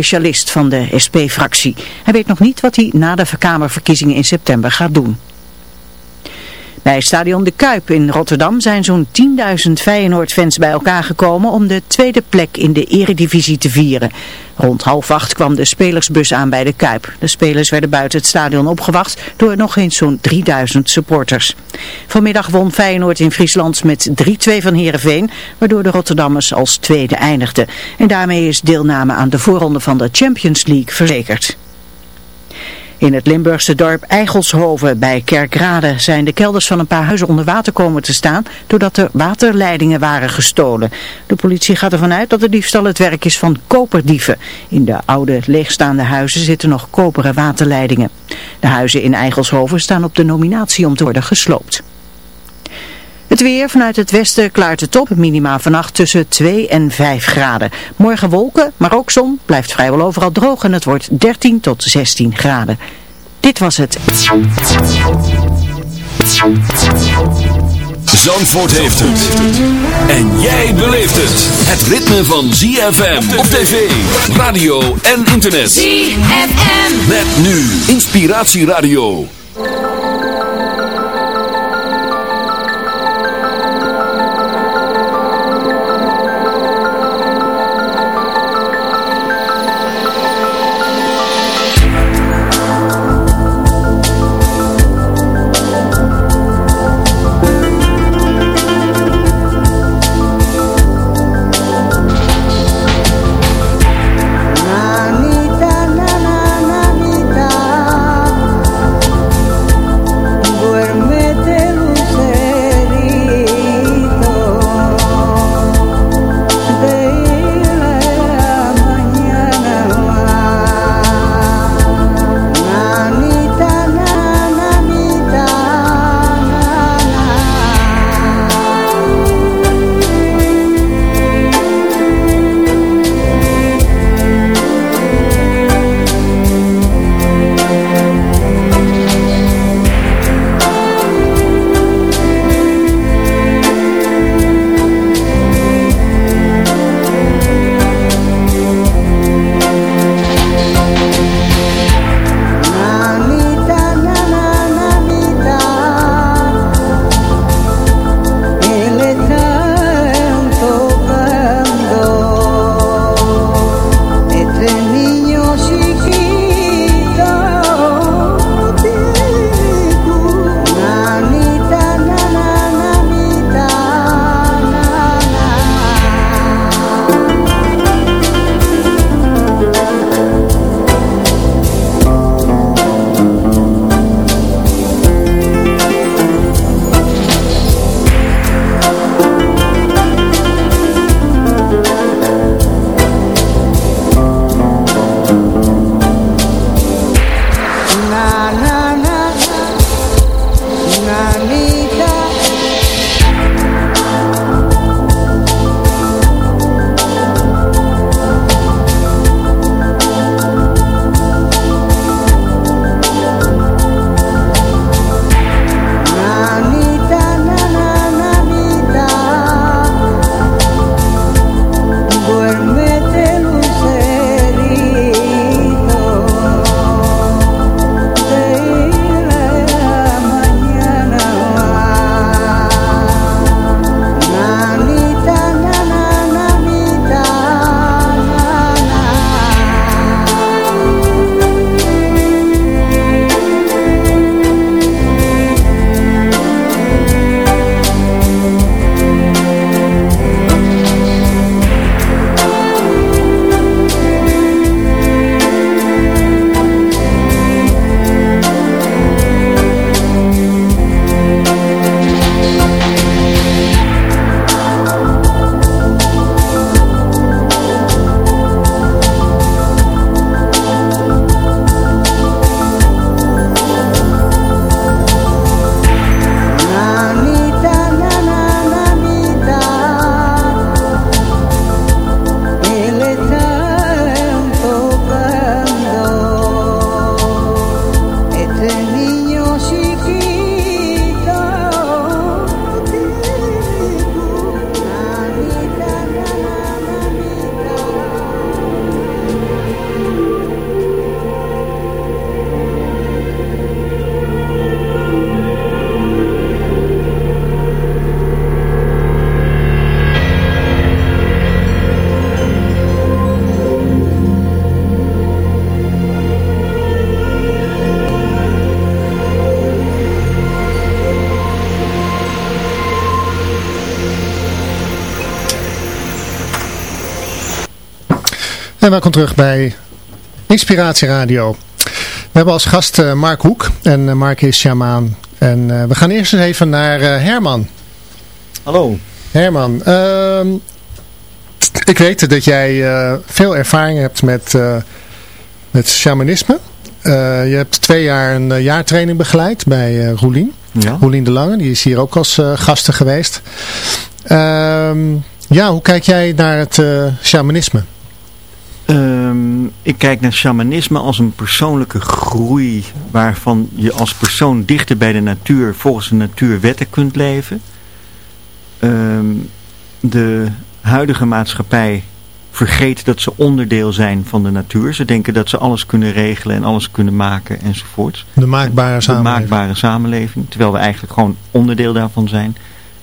specialist van de SP-fractie. Hij weet nog niet wat hij na de Kamerverkiezingen in september gaat doen. Bij stadion De Kuip in Rotterdam zijn zo'n 10.000 Feyenoord-fans bij elkaar gekomen om de tweede plek in de eredivisie te vieren. Rond half acht kwam de spelersbus aan bij De Kuip. De spelers werden buiten het stadion opgewacht door nog eens zo'n 3000 supporters. Vanmiddag won Feyenoord in Friesland met 3-2 van Heerenveen, waardoor de Rotterdammers als tweede eindigden. En daarmee is deelname aan de voorronde van de Champions League verzekerd. In het Limburgse dorp Eigelshoven bij Kerkrade zijn de kelders van een paar huizen onder water komen te staan doordat er waterleidingen waren gestolen. De politie gaat ervan uit dat de diefstal het werk is van koperdieven. In de oude leegstaande huizen zitten nog koperen waterleidingen. De huizen in Eigelshoven staan op de nominatie om te worden gesloopt. Het weer vanuit het westen klaart het op. Minima vannacht tussen 2 en 5 graden. Morgen wolken, maar ook zon. Blijft vrijwel overal droog en het wordt 13 tot 16 graden. Dit was het. Zandvoort heeft het. En jij beleeft het. Het ritme van ZFM op tv, radio en internet. ZFM. Met nu Inspiratieradio. En welkom terug bij Inspiratie Radio. We hebben als gast uh, Mark Hoek en uh, Mark is shamaan. En uh, we gaan eerst eens even naar Herman. Hallo. Herman, ehm, ik weet dat jij veel ervaring hebt met, met shamanisme. je hebt twee jaar een jaartraining begeleid bij Roelien. Ja. Roelien de Lange, die is hier ook als gasten geweest. Ehm, ja, hoe kijk jij naar het shamanisme? Um, ik kijk naar shamanisme als een persoonlijke groei waarvan je als persoon dichter bij de natuur volgens de natuurwetten kunt leven. Um, de huidige maatschappij vergeet dat ze onderdeel zijn van de natuur. Ze denken dat ze alles kunnen regelen en alles kunnen maken enzovoort. De maakbare samenleving. De maakbare samenleving, terwijl we eigenlijk gewoon onderdeel daarvan zijn.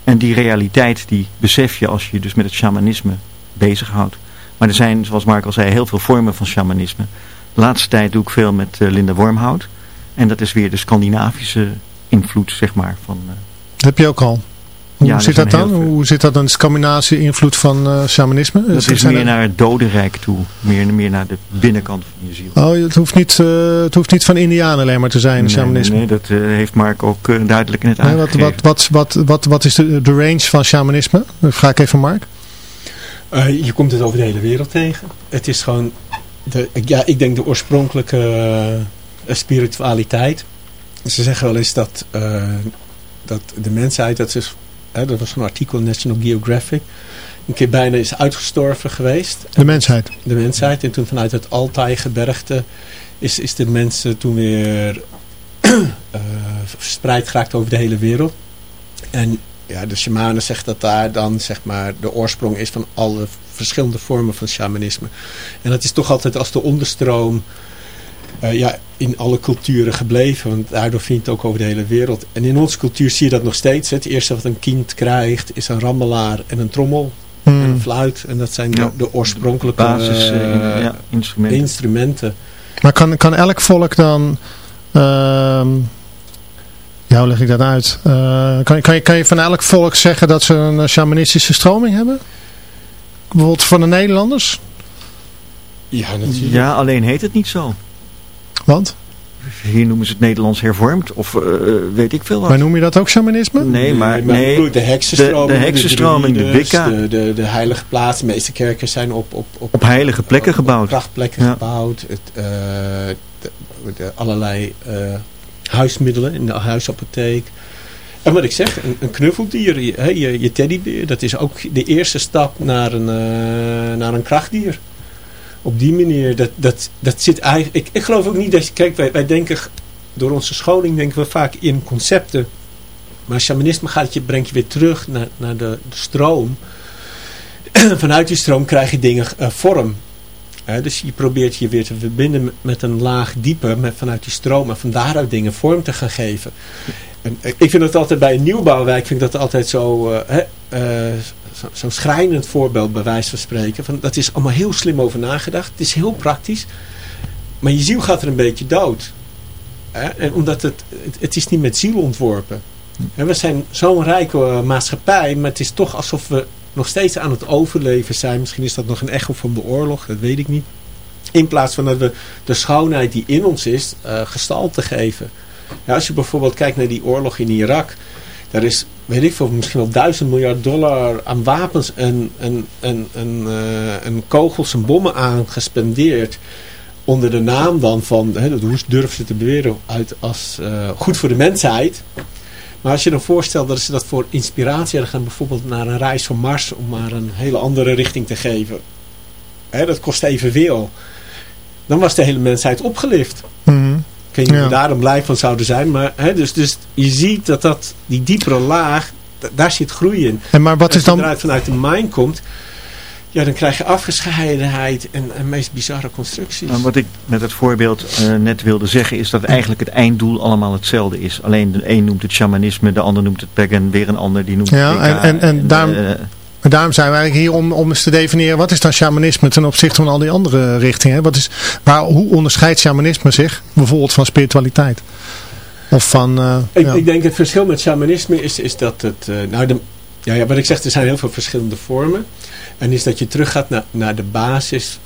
En die realiteit die besef je als je dus met het shamanisme bezighoudt. Maar er zijn, zoals Mark al zei, heel veel vormen van shamanisme. De laatste tijd doe ik veel met uh, Linda Wormhout. En dat is weer de Scandinavische invloed, zeg maar. Van, uh... Dat heb je ook al. Hoe ja, zit dat dan? Hoe zit dat dan, de Scandinavische invloed van uh, shamanisme? Dat is meer naar het dodenrijk toe. Meer, meer naar de binnenkant van je ziel. Oh, het hoeft niet, het hoeft niet van Indianen alleen maar te zijn, nee, shamanisme. Nee, dat heeft Mark ook duidelijk in het nee, wat, wat, wat, wat, wat, wat is de, de range van shamanisme? Dat vraag ik even Mark. Uh, je komt het over de hele wereld tegen. Het is gewoon, de, ja, ik denk de oorspronkelijke uh, spiritualiteit. Ze zeggen wel eens dat, uh, dat de mensheid, dat, is, dat was een artikel in National Geographic, een keer bijna is uitgestorven geweest. De mensheid? De mensheid. En toen vanuit het Altai-gebergte is, is de mensen toen weer verspreid geraakt over de hele wereld. En ja, de shamanen zegt dat daar dan zeg maar de oorsprong is van alle verschillende vormen van shamanisme. En dat is toch altijd als de onderstroom uh, ja, in alle culturen gebleven. Want daardoor vindt het ook over de hele wereld. En in onze cultuur zie je dat nog steeds. Het eerste wat een kind krijgt is een rammelaar en een trommel. En een hmm. fluit. En dat zijn de, de oorspronkelijke Basis, uh, ja, instrumenten. instrumenten. Maar kan, kan elk volk dan... Uh, ja, hoe leg ik dat uit? Uh, kan, kan, je, kan je van elk volk zeggen dat ze een shamanistische stroming hebben? Bijvoorbeeld van de Nederlanders? Ja, natuurlijk. Ja, alleen heet het niet zo. Want? Hier noemen ze het Nederlands hervormd, of uh, weet ik veel wat. Maar noem je dat ook shamanisme? Nee, maar, nee, de heksenstroming, de, de, heksenstroming, de, de Wicca. De, de, de, heilige plaatsen, de meeste kerken zijn op... Op, op, op heilige plekken gebouwd. Krachtplekken gebouwd. Het, uh, de, allerlei uh, huismiddelen in de huisapotheek. En wat ik zeg, een, een knuffeldier, je, je, je teddybeer, dat is ook de eerste stap naar een, uh, naar een krachtdier. Op die manier, dat, dat, dat zit eigenlijk... Ik, ik geloof ook niet dat je... Kijk, wij, wij denken, door onze scholing denken we vaak in concepten. Maar shamanisme gaat je, brengt je weer terug naar, naar de, de stroom. Vanuit die stroom krijg je dingen uh, vorm dus je probeert je weer te verbinden met een laag dieper met, vanuit die stroom en van daaruit dingen vorm te gaan geven. En eh, ik vind het altijd bij een nieuwbouwwijk vind ik dat altijd zo, uh, zo, zo, schrijnend voorbeeld bij wijze van spreken. Van, dat is allemaal heel slim over nagedacht. Het is heel praktisch. Maar je ziel gaat er een beetje dood. En omdat het, het, het, is niet met ziel ontworpen. En we zijn zo'n rijke maatschappij, maar het is toch alsof we nog steeds aan het overleven zijn. Misschien is dat nog een echo van de oorlog, dat weet ik niet. In plaats van dat we de schoonheid die in ons is, uh, gestalte geven. Ja, als je bijvoorbeeld kijkt naar die oorlog in Irak. Daar is, weet ik veel, misschien wel duizend miljard dollar aan wapens en, en, en, en kogels en bommen aan gespendeerd. Onder de naam dan van, hè, hoe durven ze te beweren, uit als uh, goed voor de mensheid. Maar als je dan voorstelt dat ze dat voor inspiratie hadden gaan, bijvoorbeeld naar een reis van Mars, om maar een hele andere richting te geven. Hè, dat kost evenveel. Dan was de hele mensheid opgelift. Mm -hmm. Ik weet niet daarom blij van zouden zijn. Maar, hè, dus, dus je ziet dat, dat die diepere laag, daar zit groei in. En maar wat is dan... Vanuit de mind komt, ja, dan krijg je afgescheidenheid en, en meest bizarre constructies. Maar wat ik met het voorbeeld uh, net wilde zeggen is dat eigenlijk het einddoel allemaal hetzelfde is. Alleen de een noemt het shamanisme, de ander noemt het pagan, weer een ander die noemt ja, het Ja, en, en, en, daarom, uh, daarom zijn we eigenlijk hier om, om eens te definiëren wat is dan shamanisme ten opzichte van al die andere richtingen. Wat is, waar, hoe onderscheidt shamanisme zich bijvoorbeeld van spiritualiteit? Of van, uh, ik, ja. ik, denk het verschil met shamanisme is, is dat het, nou de, ja, ja, wat ik zeg, er zijn heel veel verschillende vormen. En is dat je teruggaat naar, naar de basis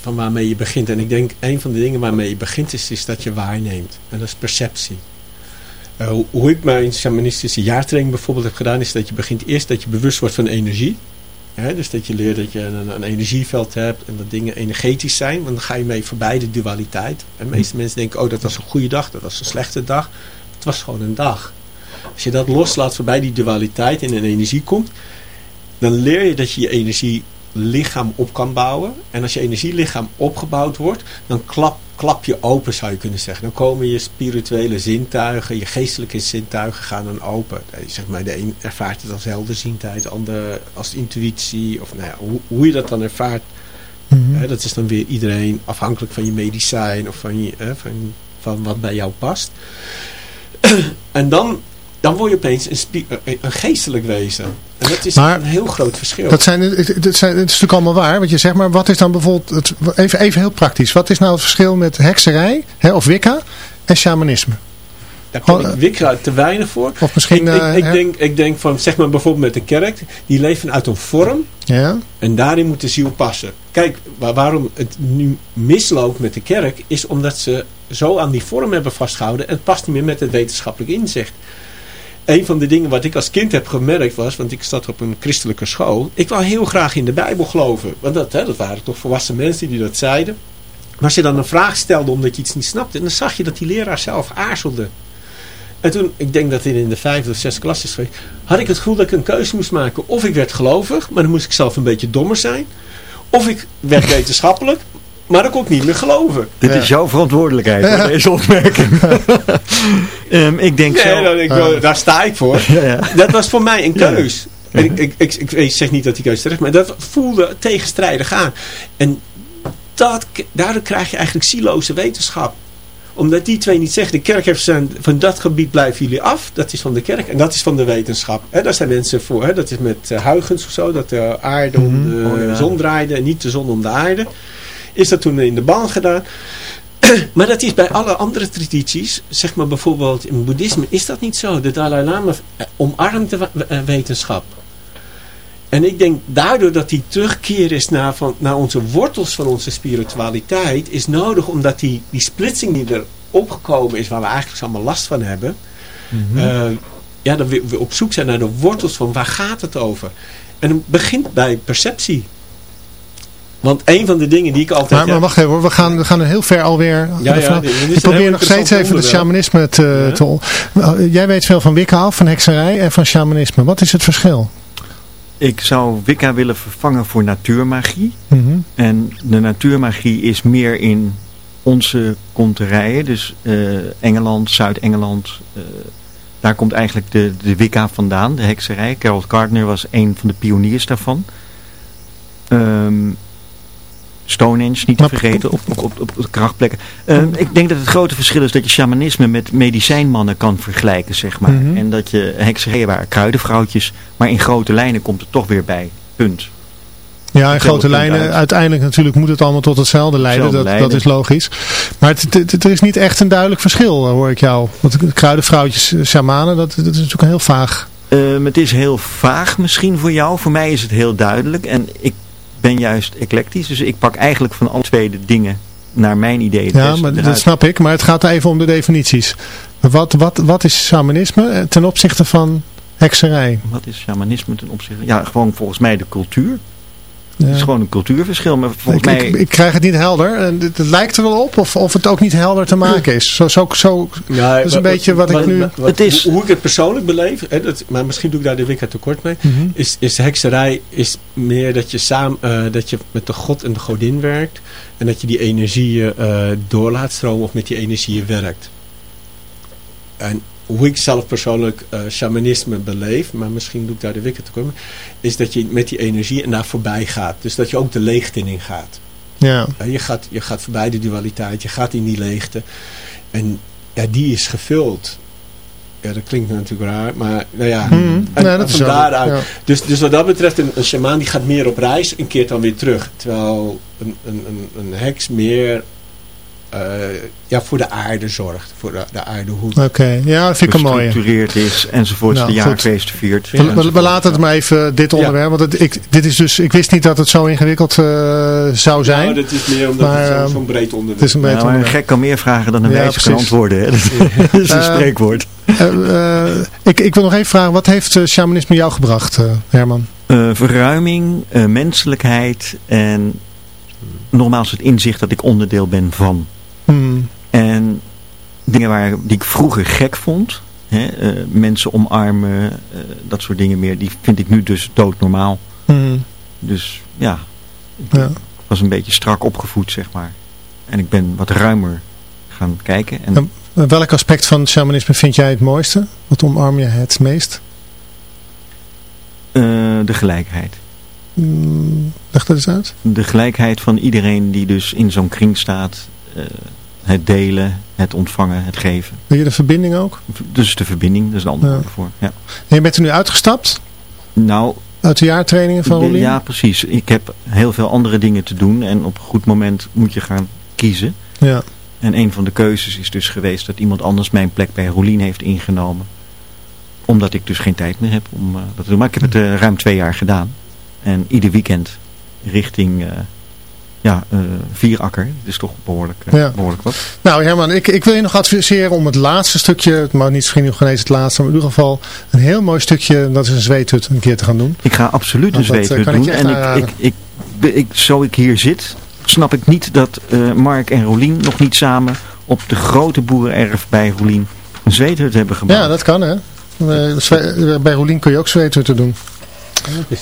van waarmee je begint. En ik denk, een van de dingen waarmee je begint is, is dat je waarneemt. En dat is perceptie. Uh, hoe ik mijn shamanistische jaartraining bijvoorbeeld heb gedaan, is dat je begint eerst dat je bewust wordt van energie. dus dat je leert dat je een, een, energieveld hebt en dat dingen energetisch zijn. Want dan ga je mee voorbij de dualiteit. En de meeste mensen denken, oh dat was een goede dag, dat was een slechte dag. Het was gewoon een dag. Als je dat loslaat voorbij die dualiteit en in energie komt, dan leer je dat je je energielichaam op kan bouwen. En als je energielichaam opgebouwd wordt, dan klap, klap je open zou je kunnen zeggen. Dan komen je spirituele zintuigen, je geestelijke zintuigen gaan dan open. Zeg maar, de een ervaart het als helderziendheid, de ander als intuïtie. Of nou ja, hoe, hoe je dat dan ervaart, mm hè, dat is dan weer iedereen afhankelijk van je medicijn of van, je, van, van wat bij jou past. en dan dan word je opeens een, een geestelijk wezen. En dat is een heel groot verschil. Dat, zijn, dat, zijn, het is natuurlijk allemaal waar. Want je zegt maar, wat is dan bijvoorbeeld, het, even, even heel praktisch. Wat is nou het verschil met hekserij hè, of wicca en shamanisme? Daar ken ik Wicca te weinig voor. Of misschien, ik, ik, ik denk, ik denk van, zeg maar bijvoorbeeld met de kerk. Die leven uit een vorm. Ja. En daarin moet de ziel passen. Kijk, waarom het nu misloopt met de kerk. Is omdat ze zo aan die vorm hebben vastgehouden. En het past niet meer met het wetenschappelijk inzicht een van de dingen wat ik als kind heb gemerkt was, want ik zat op een christelijke school, ik wou heel graag in de Bijbel geloven. Want dat, hè, dat waren toch volwassen mensen die dat zeiden. Maar als je dan een vraag stelde omdat je iets niet snapte, dan zag je dat die leraar zelf aarzelde. En toen, ik denk dat hij in de vijfde of zesde klas is geweest, had ik het gevoel dat ik een keuze moest maken. Of ik werd gelovig, maar dan moest ik zelf een beetje dommer zijn. Of ik werd wetenschappelijk, maar dat kon ik niet meer geloven. Dit is jouw verantwoordelijkheid, ja. deze opmerking. um, ik denk nee, zo... ik, daar sta ik voor. Dat was voor mij een keus. En ik, ik, ik, ik, zeg niet dat die keuze terecht maar dat voelde tegenstrijdig aan. En dat, daardoor krijg je eigenlijk sieloze wetenschap omdat die twee niet zeggen, de kerk heeft zijn, van dat gebied blijven jullie af. Dat is van de kerk en dat is van de wetenschap. He, daar zijn mensen voor. He, dat is met uh, Huygens of zo, dat de aarde om mhm. de oh, ja. zon draaide en niet de zon om de aarde is dat toen in de baan gedaan. maar dat is bij alle andere tradities, zeg maar bijvoorbeeld in boeddhisme, is dat niet zo. De Dalai Lama eh, omarmt de eh, wetenschap. En ik denk daardoor dat die terugkeer is naar, van, naar onze wortels van onze spiritualiteit, is nodig omdat die, die splitsing die er opgekomen is, waar we eigenlijk allemaal last van hebben, mm ja, dat we, we op zoek zijn naar de wortels van waar gaat het over. En het begint bij perceptie. Want een van de dingen die ik altijd... Maar, maar wacht even hoor, we gaan, we gaan er heel ver alweer. Ja, ja, ik probeer nog steeds even het shamanisme te, te... Jij weet veel van Wicca af, van hekserij en van shamanisme. Wat is het verschil? Ik zou Wicca willen vervangen voor natuurmagie. Mm -hmm. En de natuurmagie is meer in onze konterijen. Dus uh, Engeland, Zuid-Engeland... Uh, daar komt eigenlijk de, de Wicca vandaan, de hekserij. Carol Gardner was een van de pioniers daarvan. Um, Stonehenge niet te vergeten, op, op, op, op krachtplekken. Uh, ik denk dat het grote verschil is dat je shamanisme met medicijnmannen kan vergelijken, zeg maar. Mm -hmm. En dat je hekserij waren kruidenvrouwtjes, maar in grote lijnen komt het toch weer bij. Punt. Ja, in grote lijnen. Uit. Uiteindelijk natuurlijk moet het allemaal tot hetzelfde leiden. Dat, leiden. dat is logisch. Maar het, het, het, er is niet echt een duidelijk verschil, hoor ik jou. Want kruidenvrouwtjes, eh, shamanen, dat, dat is natuurlijk heel vaag. Um, het is heel vaag misschien voor jou. Voor mij is het heel duidelijk. En ik ben juist eclectisch. Dus ik pak eigenlijk van alle twee de dingen naar mijn idee. Ja, maar dat snap ik. Maar het gaat even om de definities. Wat, wat, wat is shamanisme eh, ten opzichte van hekserij? Wat is shamanisme ten opzichte? Ja, gewoon volgens mij de cultuur. Het is gewoon een cultuurverschil. Maar volgens ik, mij... Ik, ik, krijg het niet helder. Het, het, lijkt er wel op of, of het ook niet helder te maken is. Zo, zo, zo, ja, dat is een wat, beetje wat, wat ik nu... Wat, het is... Hoe ik het persoonlijk beleef, hè, dat, maar misschien doe ik daar de Wicca tekort mee, mm -hmm. is, is hekserij is meer dat je, samen, uh, dat je met de god en de godin werkt. En dat je die energieën uh, door laat stromen of met die energieën werkt. En hoe ik zelf persoonlijk uh, shamanisme beleef, maar misschien doe ik daar de wikken te komen, is dat je met die energie en daar voorbij gaat. Dus dat je ook de leegte in gaat. Ja. Uh, je, gaat je gaat voorbij de dualiteit, je gaat in die leegte. En ja, die is gevuld. Ja, dat klinkt natuurlijk raar, maar nou ja, hmm. en, ja dat van daaruit. Ja. Dus, dus wat dat betreft, een, een shamaan die gaat meer op reis en keert dan weer terug. Terwijl een, een, een, een heks meer eh, ja, voor de aarde zorgt. Voor de, de aardehoed. Oké, ja, dat vind ik een mooie. Gestructureerd is enzovoorts, Nou, de jaarfeest viert. We, we- we laten het maar even, dit onderwerp. Want het, ik, dit is dus, ik wist niet dat het zo ingewikkeld eh, zou zijn. Nou, dat is meer omdat Maar, het ehm, zo'n breed onderwerp het is een breed Ja, maar een onderwerp. gek kan meer vragen dan een Ja, wijze kan antwoorden. Hè? Dat is een Eh, spreekwoord. Eh, eh, ik, ik wil nog even vragen, wat heeft eh, shamanisme jou gebracht, eh, Herman? Eh, verruiming, eh, menselijkheid en nogmaals het inzicht dat ik onderdeel ben van. Hmm, En dingen waar, die ik vroeger gek vond, hè, eh, mensen omarmen, eh, dat soort dingen meer, die vind ik nu dus doodnormaal. hmm, Dus ja, ja. ik was een beetje strak opgevoed, zeg maar. En ik ben wat ruimer gaan kijken. En Ja. Welk aspect van shamanisme vind jij het mooiste? Wat omarm je het meest? eh, de gelijkheid. Hmm, leg dat eens uit. De gelijkheid van iedereen die dus in zo'n kring staat. Eh, het delen, het ontvangen, het geven. Wil je de verbinding ook? Dus de verbinding, dat is de andere Ja. woord voor. Ja. En je bent er nu uitgestapt Nou, uit de jaartrainingen van Rolien? ja precies. Ik heb heel veel andere dingen te doen. En op een goed moment moet je gaan kiezen. Ja. En een van de keuzes is dus geweest dat iemand anders mijn plek bij Rolien heeft ingenomen. Omdat ik dus geen tijd meer heb om eh, dat te doen. Maar ik heb het eh, ruim twee jaar gedaan. En ieder weekend richting ja, eh, Vierakker. Dat is toch behoorlijk, eh, Ja. behoorlijk wat. Nou Herman, ik, ik wil je nog adviseren om het laatste stukje, maar niet misschien nog eens het laatste, maar in ieder geval een heel mooi stukje, dat is een zweethut, een keer te gaan doen. Ik ga absoluut een eh, zweethut ik doen. En ik, ik, ik, ik, zo ik hier zit, snap ik niet dat Mark en Rolien nog niet samen op de grote boerenerf bij Rolien een zweethut hebben gebouwd. Ja, dat kan hè. Bij Rolien kun je ook zweethutten doen.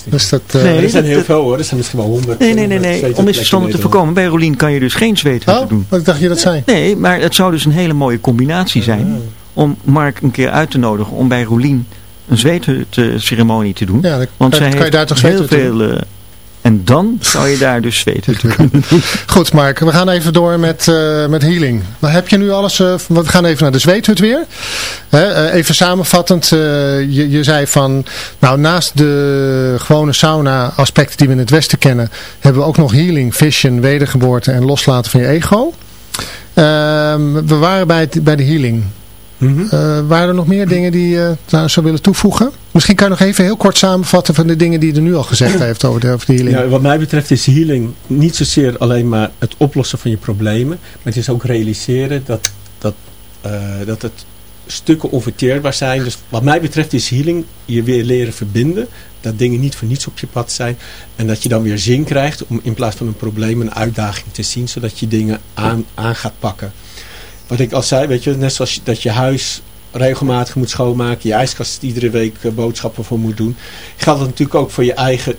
Dus dat, eh, Nee, er zijn heel dat- veel hoor. Er zijn misschien wel honderd. Nee, nee, nee, nee. Om misverstanden te voorkomen. Bij Rolien kan je dus geen zweethut oh, doen. wat ik dacht je dat zei. Nee, maar het zou dus een hele mooie combinatie zijn. Om Mark een keer uit te nodigen om bij Rolien een zweethut-ceremonie te doen. Ja, Want kan, zij kan je heeft daar toch heel veel... en dan zou je daar dus zweethutten kunnen doen. Goed Mark, we gaan even door met, eh, met healing. Dan heb je nu alles, eh, we gaan even naar de zweethut weer. Hè, eh, even samenvattend, je, je zei van, nou naast de gewone sauna aspecten die we in het Westen kennen, hebben we ook nog healing, vision, wedergeboorte en loslaten van je ego. Ehm, we waren bij, het, bij de healing. Mhm. Eh, waren er nog meer dingen die je nou zou willen toevoegen? Misschien kan je nog even heel kort samenvatten van de dingen die je er nu al gezegd heeft over de, over de healing. Ja, wat mij betreft is healing niet zozeer alleen maar het oplossen van je problemen. Maar het is ook realiseren dat, dat, eh, dat het stukken onverteerbaar zijn. Dus wat mij betreft is healing je weer leren verbinden. Dat dingen niet voor niets op je pad zijn. En dat je dan weer zin krijgt om in plaats van een probleem een uitdaging te zien. Zodat je dingen aan, aan gaat pakken. Wat ik al zei, weet je, net zoals dat je huis regelmatig moet schoonmaken. Je ijskast iedere week eh, boodschappen voor moet doen. Geldt dat natuurlijk ook voor je eigen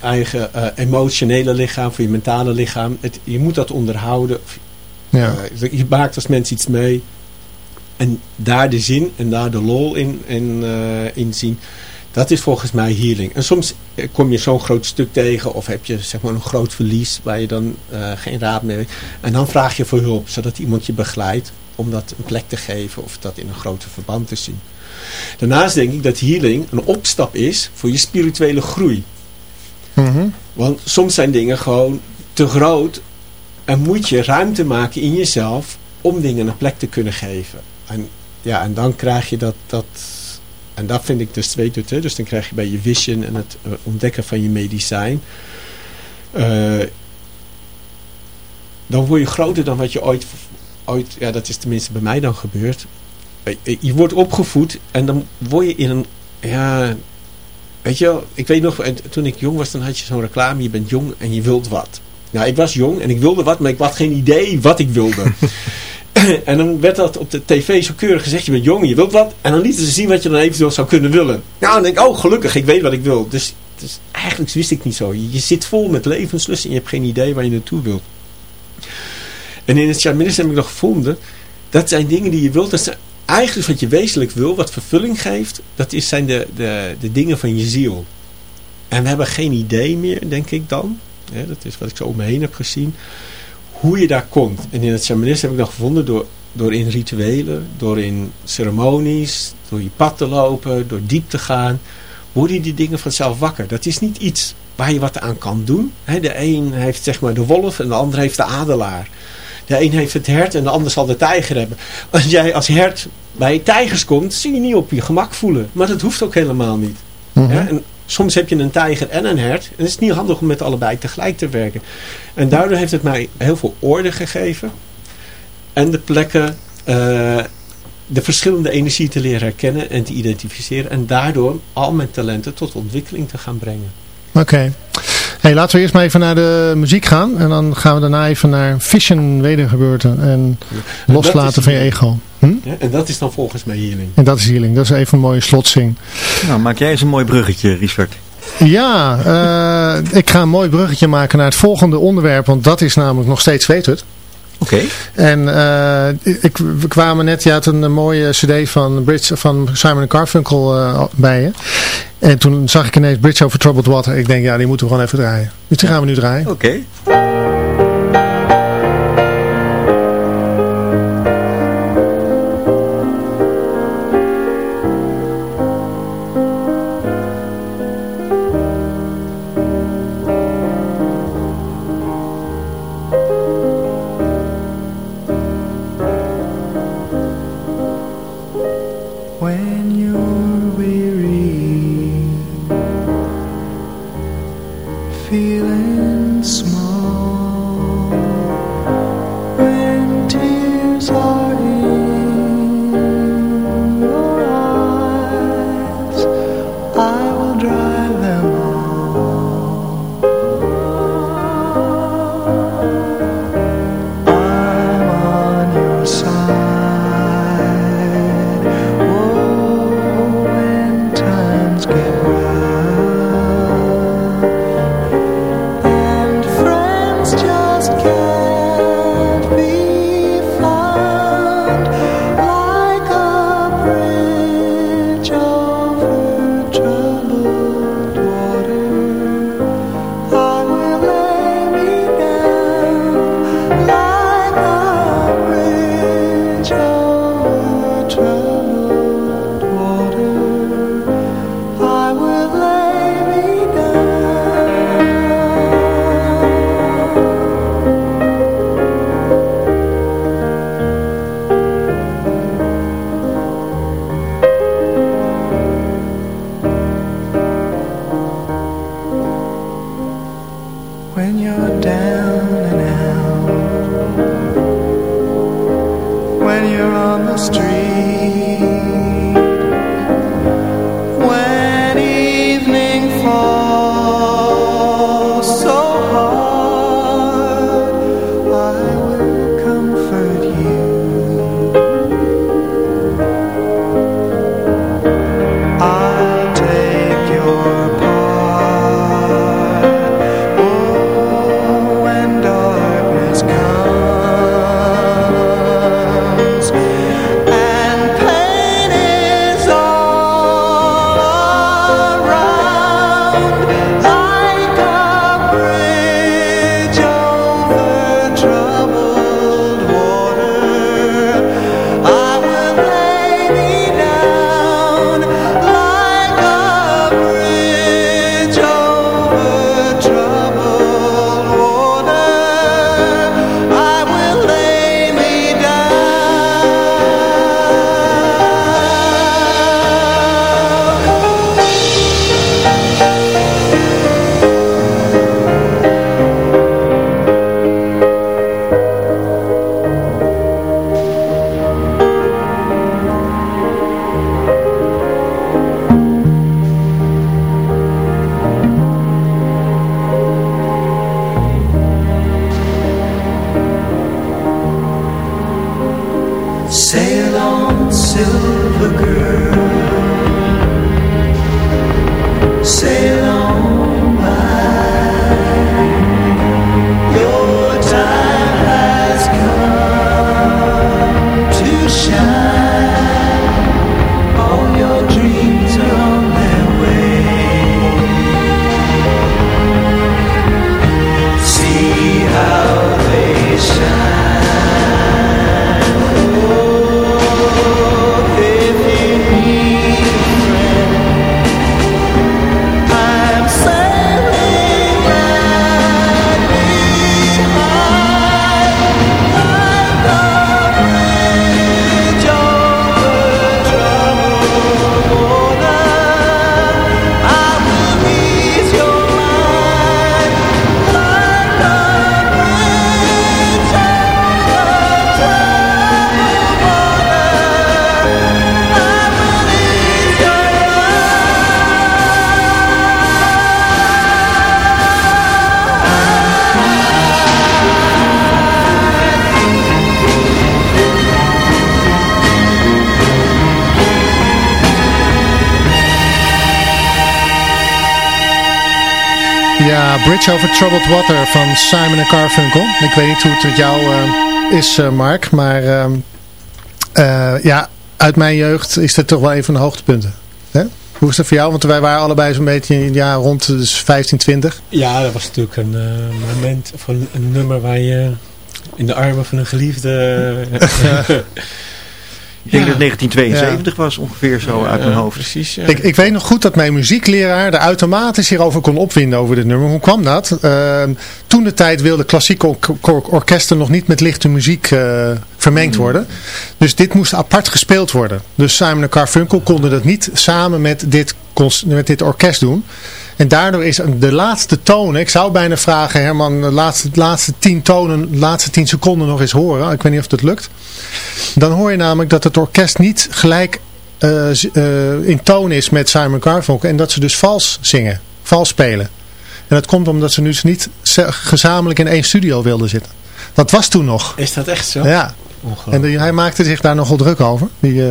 eigen eh, emotionele lichaam, voor je mentale lichaam. Het, je moet dat onderhouden. Ja. Eh, je maakt als mens iets mee. En daar de zin en daar de lol in, in, in zien. Dat is volgens mij healing. En soms eh, kom je zo'n groot stuk tegen. Of heb je zeg maar een groot verlies waar je dan eh, geen raad mee weet. En dan vraag je voor hulp. Zodat iemand je begeleidt. Om dat een plek te geven. Of dat in een groter verband te zien. Daarnaast denk ik dat healing een opstap is voor je spirituele groei. Mhm. Want soms zijn dingen gewoon te groot en moet je ruimte maken in jezelf om dingen een plek te kunnen geven. En, ja, en dan krijg je dat, dat en dat vind ik dus twee doet. Dus dan krijg je bij je vision en het eh, ontdekken van je medicijn. eh, dan word je groter dan wat je ooit, ooit, ja dat is tenminste bij mij dan gebeurd. Eh, Je wordt opgevoed en dan word je in een, ja, Weet je wel, ik weet nog, en toen ik jong was, dan had je zo'n reclame, je bent jong en je wilt wat. Nou, ik was jong en ik wilde wat, maar ik had geen idee wat ik wilde. en dan werd dat op de tv zo keurig gezegd, je bent jong, je wilt wat. En dan lieten ze zien wat je dan eventueel zou kunnen willen. Nou, dan denk ik, oh gelukkig, ik weet wat ik wil. Dus, dus eigenlijk wist ik niet zo. Je, je zit vol met levenslust en je hebt geen idee waar je naartoe wilt. En in het shamanisme heb ik nog gevonden, dat zijn dingen die je wilt, dat zijn eigenlijk wat je wezenlijk wil, wat vervulling geeft, dat is, zijn de, de, de dingen van je ziel. En we hebben geen idee meer, denk ik dan. Dat is wat ik zo om me heen heb gezien. Hoe je daar komt. En in het shamanisme heb ik dat gevonden door, door in rituelen, door in ceremonies, door je pad te lopen, door diep te gaan. Worden die dingen vanzelf wakker. Dat is niet iets waar je wat aan kan doen. De een heeft zeg maar de wolf en de ander heeft de adelaar. De een heeft het hert en de ander zal de tijger hebben. Als jij als hert bij tijgers komt, zie je niet op je gemak voelen. Maar dat hoeft ook helemaal niet. Mhm. En soms heb je een tijger en een hert. En het is niet handig om met allebei tegelijk te werken. En daardoor heeft het mij heel veel orde gegeven. En de plekken, eh, de verschillende energie te leren herkennen en te identificeren. En daardoor al mijn talenten tot ontwikkeling te gaan brengen. Oké. Hey, laten we eerst maar even naar de muziek gaan. En dan gaan we daarna even naar Vision wedergebeurte. En loslaten van je ego. Hm? Ja, en dat is dan volgens mij healing. En dat is healing. Dat is even een mooie slotzing. Nou, maak jij eens een mooi bruggetje, Richard. Ja, eh, ik ga een mooi bruggetje maken naar het volgende onderwerp. Want dat is namelijk nog steeds weet het. Oké. En eh, ik, we kwamen net, je had een mooie cd van, Bridge, van Simon Carfunkel eh, bij je. En toen zag ik ineens Bridge over Troubled Water. Ik denk, ja, die moeten we gewoon even draaien. Dus die gaan we nu draaien. Oké. Over Troubled Water van Simon en Carfunkel. Ik weet niet hoe het met jou uh, is, uh, Mark. Maar uh, ja, uit mijn jeugd is dit toch wel een van de hoogtepunten. Hè? Hoe is dat voor jou? Want wij waren allebei zo'n beetje in ja, rond de 15, 20. Ja, dat was natuurlijk een moment van een nummer waar je in de armen van een geliefde... Ik denk dat 1972 was ongeveer zo uit mijn hoofd. Precies, ik, ik weet nog goed dat mijn muziekleraar er automatisch hierover kon opwinden over dit nummer. Hoe kwam dat? Uh, toen de tijd wilden klassieke orkesten nog niet met lichte muziek uh, vermengd hmm. worden. Dus dit moest apart gespeeld worden. Dus Simon en Carfunkel konden dat niet samen met dit, met dit orkest doen. En daardoor is de laatste tonen, ik zou bijna vragen Herman, de laatste, laatste tien tonen, de laatste tien seconden nog eens horen. Ik weet niet of dat lukt. Dan hoor je namelijk dat het orkest niet gelijk uh, uh, in toon is met Simon Garfunkel. En dat ze dus vals zingen, vals spelen. En dat komt omdat ze nu niet gezamenlijk in één studio wilden zitten. Dat was toen nog. Is dat echt zo? Ja. En die, hij maakte zich daar nogal druk over. Die, uh,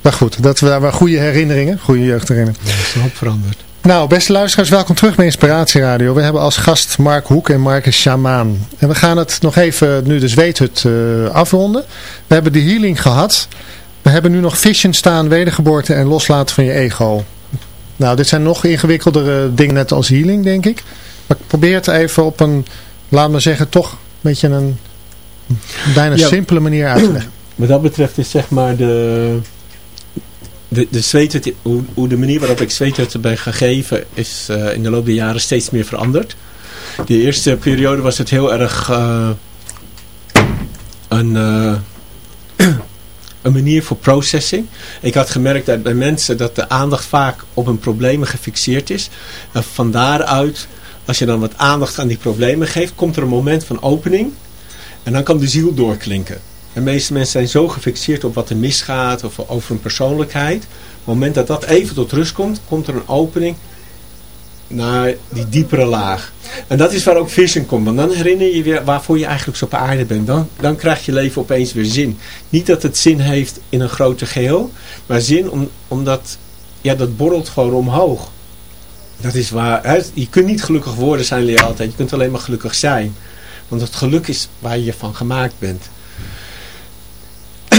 maar goed, dat waren goede herinneringen, goede jeugdherinneringen. Ja, dat is een veranderd. Nou, beste luisteraars, welkom terug bij Inspiratieradio. We hebben als gast Mark Hoek en Marcus Shamaan. En we gaan het nog even, nu de zweethut, uh, afronden. We hebben de healing gehad. We hebben nu nog vision staan, wedergeboorte en loslaten van je ego. Nou, dit zijn nog ingewikkeldere dingen net als healing, denk ik. Maar ik probeer het even op een, laat maar zeggen, toch een beetje een bijna simpele manier uit te leggen. Wat dat betreft is zeg maar de de, de hoe, hoe, de manier waarop ik zweethutten ben gegeven is uh, in de loop der jaren steeds meer veranderd. De eerste periode was het heel erg uh, een, uh, een manier voor processing. Ik had gemerkt dat bij mensen dat de aandacht vaak op hun problemen gefixeerd is. En van daaruit, als je dan wat aandacht aan die problemen geeft, komt er een moment van opening. En dan kan de ziel doorklinken. De meeste mensen zijn zo gefixeerd op wat er misgaat of over een persoonlijkheid. Op het moment dat dat even tot rust komt, komt er een opening naar die diepere laag. En dat is waar ook vision komt. Want dan herinner je weer waarvoor je eigenlijk zo op aarde bent. Dan, dan krijgt je leven opeens weer zin. Niet dat het zin heeft in een groter geheel. Maar zin om, omdat ja, dat borrelt gewoon omhoog. Dat is waar. Hè? Je kunt niet gelukkig worden zijn leer altijd. Je kunt alleen maar gelukkig zijn. Want het geluk is waar je van gemaakt bent.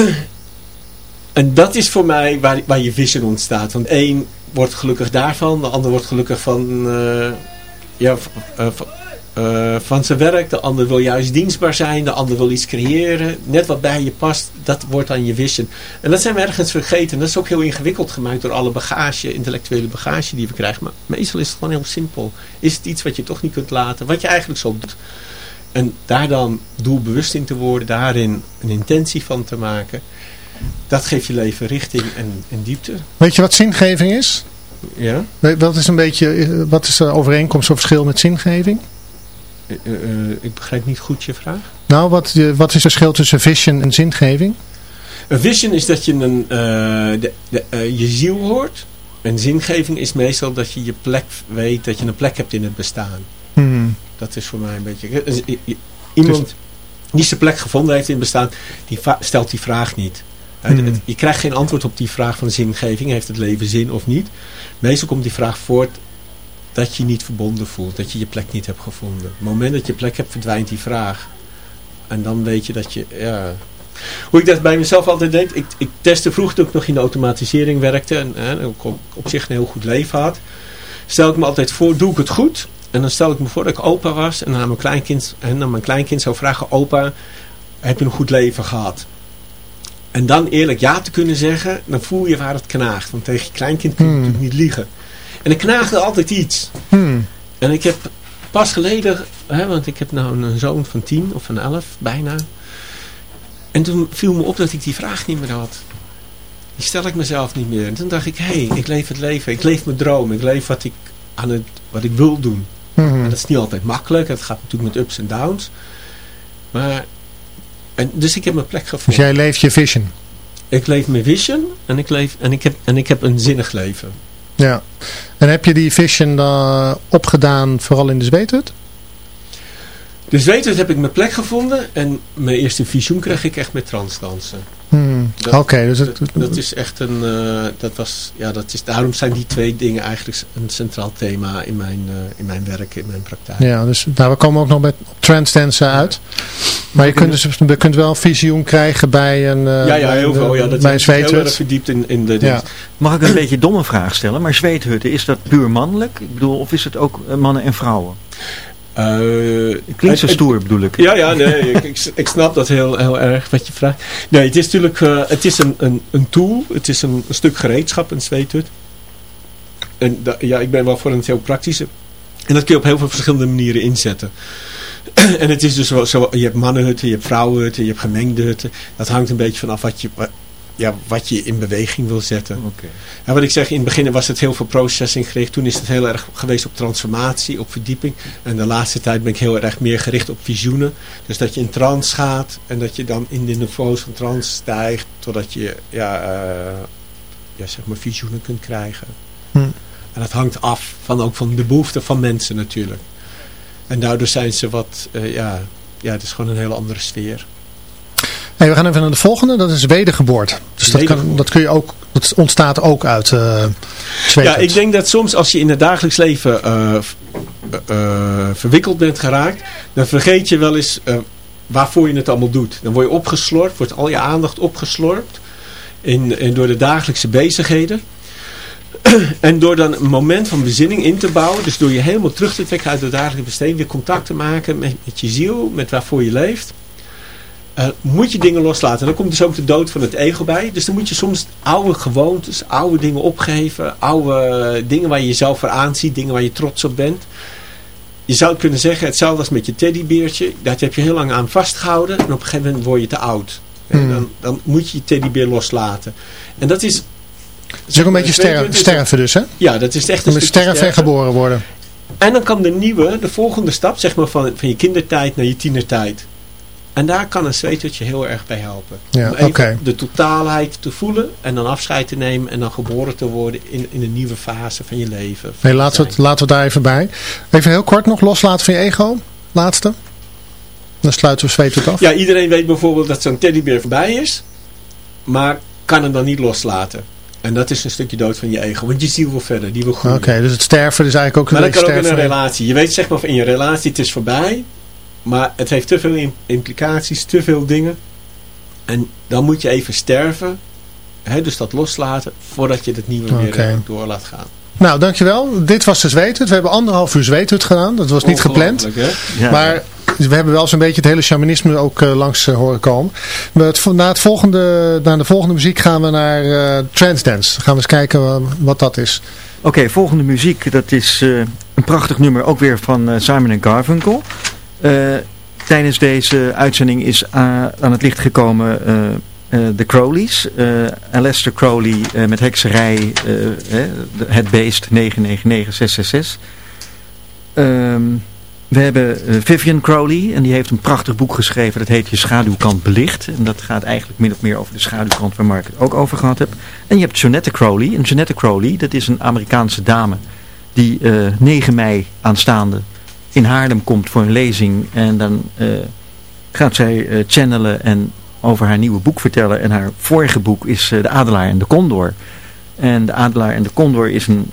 en dat is voor mij waar, waar je vision ontstaat. Want één wordt gelukkig daarvan, de ander wordt gelukkig van, uh, ja, uh, uh, van zijn werk. De ander wil juist dienstbaar zijn, de ander wil iets creëren. Net wat bij je past, dat wordt dan je vision. En dat zijn we ergens vergeten. Dat is ook heel ingewikkeld gemaakt door alle bagage, intellectuele bagage die we krijgen. Maar meestal is het gewoon heel simpel. Is het iets wat je toch niet kunt laten, wat je eigenlijk zo doet. En daar dan doelbewust in te worden, daarin een intentie van te maken. Dat geeft je leven richting en, en diepte. Weet je wat zingeving is? Ja. Wat is een beetje, wat is de overeenkomst of verschil met zingeving? Uh, uh, ik begrijp niet goed je vraag. Nou, wat, wat is het verschil tussen vision en zingeving? Een vision is dat je een, de, de, je ziel hoort. En zingeving is meestal dat je je plek weet, dat je een plek hebt in het bestaan. Hmm. Dat is voor mij een beetje... Iemand die zijn plek gevonden heeft in het bestaan, die stelt die vraag niet. Hmm. Je krijgt geen antwoord op die vraag van zingeving. Heeft het leven zin of niet? Meestal komt die vraag voort dat je niet verbonden voelt. Dat je je plek niet hebt gevonden. Op het moment dat je plek hebt, verdwijnt die vraag. En dan weet je dat je... Ja, hoe ik dat bij mezelf altijd denk. Ik, ik testte vroeger toen ik nog in de automatisering werkte. En, en op zich een heel goed leven had. Stel ik me altijd voor, doe ik het goed? En dan stel ik me voor dat ik opa was en aan mijn kleinkind, en aan mijn kleinkind zou vragen, opa, heb je een goed leven gehad? En dan eerlijk ja te kunnen zeggen, dan voel je waar het knaagt. Want tegen je kleinkind kun je hmm. natuurlijk niet liegen. En ik knaagde altijd iets. Hmm. En ik heb pas geleden, hè, want ik heb nou een zoon van tien of van elf, bijna. En toen viel me op dat ik die vraag niet meer had. Die stel ik mezelf niet meer. En toen dacht ik, hé, hey, ik leef het leven. Ik leef mijn droom. Ik leef wat ik, aan het, wat ik wil doen. Mhm. dat is niet altijd makkelijk. Het gaat natuurlijk met ups en downs. Maar, en, dus ik heb mijn plek gevonden. Dus jij leeft je vision? Ik leef mijn vision en ik, leef, en ik, heb, en ik heb een zinnig leven. Ja. En heb je die vision dan opgedaan vooral in de zweethut? De zweethut heb ik mijn plek gevonden. En mijn eerste visioen kreeg ik echt met transdansen. Hmm. Oké, dus het, dat, dat is echt een, eh, dat was, ja, dat is, daarom zijn die twee dingen eigenlijk een centraal thema in mijn, eh, in mijn werk, in mijn praktijk. ja, dus nou, we komen ook nog met transdance uit. Maar je kunt, dus, je kunt wel visioen krijgen bij een, eh, ja, ja, heel bij veel. een- Ja, dat bij een is heel erg verdiept in, in de... Ja. Mag ik een beetje een domme vraag stellen? Maar zweethutten, is dat puur mannelijk? Ik bedoel, of is het ook mannen en vrouwen? Het klinkt zo stoer, bedoel ik. Ja, ja, nee, ik, ik, snap dat heel, heel erg wat je vraagt. Nee, het is natuurlijk eh, het is een, een, een tool, het is een, een stuk gereedschap, een zweethut. En da- ja, ik ben wel voor een heel praktische. En dat kun je op heel veel verschillende manieren inzetten. en het is dus wel zo, je hebt mannenhutten, je hebt vrouwenhutten, je hebt gemengde hutten. Dat hangt een beetje vanaf wat je, ja, wat je in beweging wil zetten. Oké. En wat ik zeg, in het begin was het heel veel processing gericht. Toen is het heel erg geweest op transformatie, op verdieping. En de laatste tijd ben ik heel erg meer gericht op visioenen. Dus dat je in trance gaat en dat je dan in de niveaus van trance stijgt. Totdat je ja, eh, ja, zeg maar visioenen kunt krijgen. Hm. En dat hangt af van, ook van de behoeften van mensen natuurlijk. En daardoor zijn ze wat, eh, ja, ja, het is gewoon een hele andere sfeer. Hey, we gaan even naar de volgende, dat is wedergeboorte. Dus dat, kan, dat, kun je ook, dat ontstaat ook uit zweethut. Ja, ik denk dat soms als je in het dagelijks leven eh, eh, verwikkeld bent geraakt, dan vergeet je wel eens waarvoor je het allemaal doet. Dan word je opgeslorpt, wordt al je aandacht opgeslorpt in, in, door de dagelijkse bezigheden. en door dan een moment van bezinning in te bouwen, dus door je helemaal terug te trekken uit de dagelijkse besteding, weer contact te maken met, met je ziel, met waarvoor je leeft. Eh, moet je dingen loslaten. En dan komt dus ook de dood van het ego bij. Dus dan moet je soms oude gewoontes, oude dingen opgeven. Oude dingen waar je jezelf voor aanziet. Dingen waar je trots op bent. Je zou kunnen zeggen, hetzelfde als met je teddybeertje. Dat heb je heel lang aan vastgehouden. En op een gegeven moment word je te oud. En Hmm. dan, dan moet je je teddybeer loslaten. En dat is... Het is ook een beetje sterven, sterven dus, hè? Ja, dat is echt een stukje sterven en sterven. geboren worden. En dan kan de nieuwe, de volgende stap, zeg maar van, van je kindertijd naar je tienertijd. En daar kan een zweethutje heel erg bij helpen. Ja, Om de totaalheid te voelen en dan afscheid te nemen en dan geboren te worden in, in een nieuwe fase van je leven. Nee, laten, we het, laten we daar even bij. Even heel kort nog loslaten van je ego. Laatste. Dan sluiten we zweethut af. Ja, iedereen weet bijvoorbeeld dat zo'n teddybeer voorbij is, maar kan hem dan niet loslaten. En dat is een stukje dood van je ego, want je ziel wil verder, die wil groeien. Oké, dus het sterven is eigenlijk ook Maar een dat kan ook in een relatie. Je weet zeg maar van in je relatie, het is voorbij. Maar het heeft te veel im- implicaties, te veel dingen. En dan moet je even sterven. Hè, dus dat loslaten voordat je het nieuwe weer eh, door laat gaan. Nou, dankjewel. Dit was de zweethut. We hebben anderhalf uur zweethut gedaan. Dat was niet gepland. Ja. Maar we hebben wel zo'n beetje het hele shamanisme ook eh, langs eh, horen komen. Maar het, na, het volgende, na de volgende muziek gaan we naar eh Transdance. Dan gaan we eens kijken wat dat is. Oké, volgende muziek. Dat is eh, een prachtig nummer, ook weer van eh, Simon Garfunkel. Eh, tijdens deze uitzending is a- aan het licht gekomen eh, eh, de Crowleys. eh Aleister Crowley eh, met hekserij, eh, het beest 999666. Ehm we hebben eh, Vivian Crowley en die heeft een prachtig boek geschreven. Dat heet Je schaduwkant belicht. En dat gaat eigenlijk min of meer over de schaduwkant waar Mark het ook over gehad heb. En je hebt Jeanette Crowley. En Jeanette Crowley, dat is een Amerikaanse dame die eh 9 mei aanstaande in Haarlem komt voor een lezing. En dan eh, gaat zij eh, channelen en over haar nieuwe boek vertellen. En haar vorige boek is eh, De Adelaar en de Condor. En De Adelaar en de Condor is een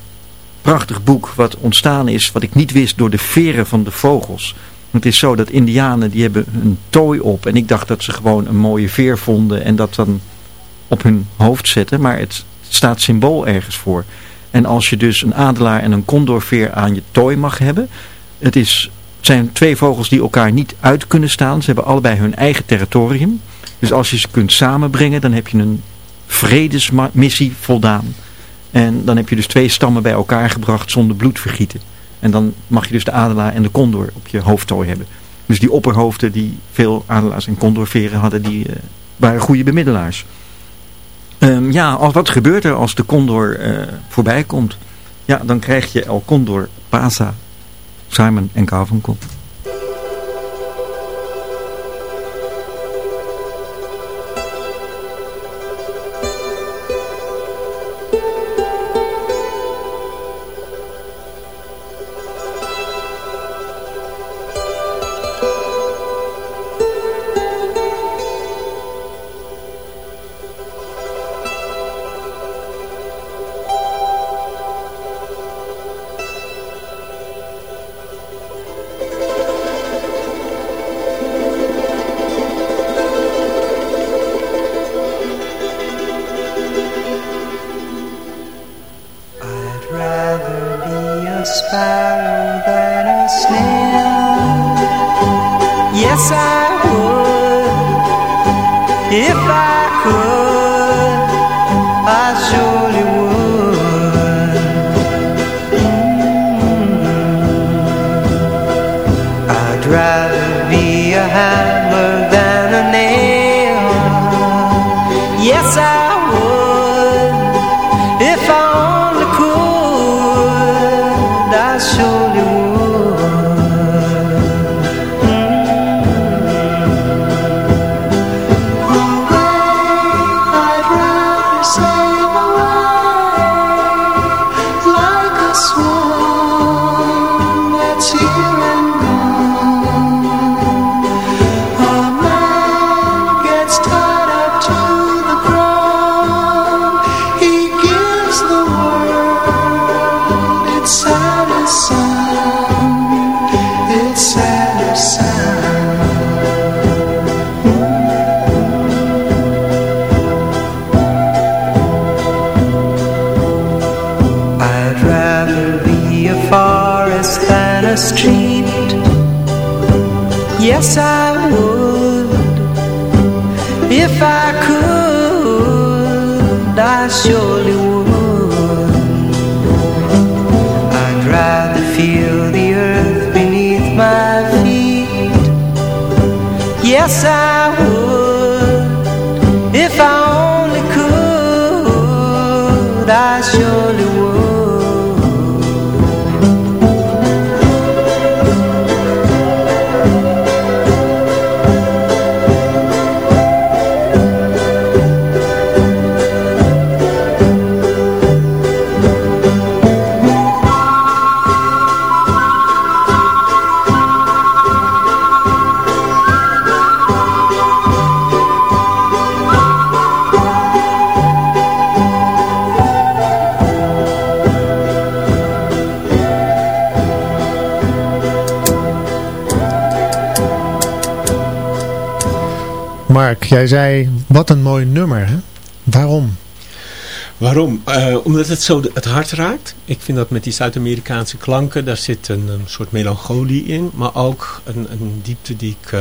prachtig boek wat ontstaan is, wat ik niet wist, door de veren van de vogels. Het is zo dat indianen, die hebben een tooi op. En ik dacht dat ze gewoon een mooie veer vonden en dat dan op hun hoofd zetten. Maar het staat symbool ergens voor. En als je dus een adelaar en een condorveer aan je tooi mag hebben. Het, is, zijn twee vogels die elkaar niet uit kunnen staan. Ze hebben allebei hun eigen territorium. Dus als je ze kunt samenbrengen, dan heb je een vredesmissie voldaan. En dan heb je dus twee stammen bij elkaar gebracht zonder bloedvergieten. En dan mag je dus de adelaar en de condor op je hoofdtooi hebben. Dus die opperhoofden die veel adelaars en condorveren hadden, die eh, waren goede bemiddelaars. Ehm, ja, als, wat gebeurt er als de condor eh, voorbij komt? Ja, dan krijg je El Condor, Pasa, Simon en Garfunkel. Yes, I would. If I could, I surely Jij zei, wat een mooi nummer. Hè? Waarom? Waarom? Eh, omdat het zo de- het hart raakt. Ik vind dat met die Zuid-Amerikaanse klanken, daar zit een, een soort melancholie in. Maar ook een, een diepte die ik, eh,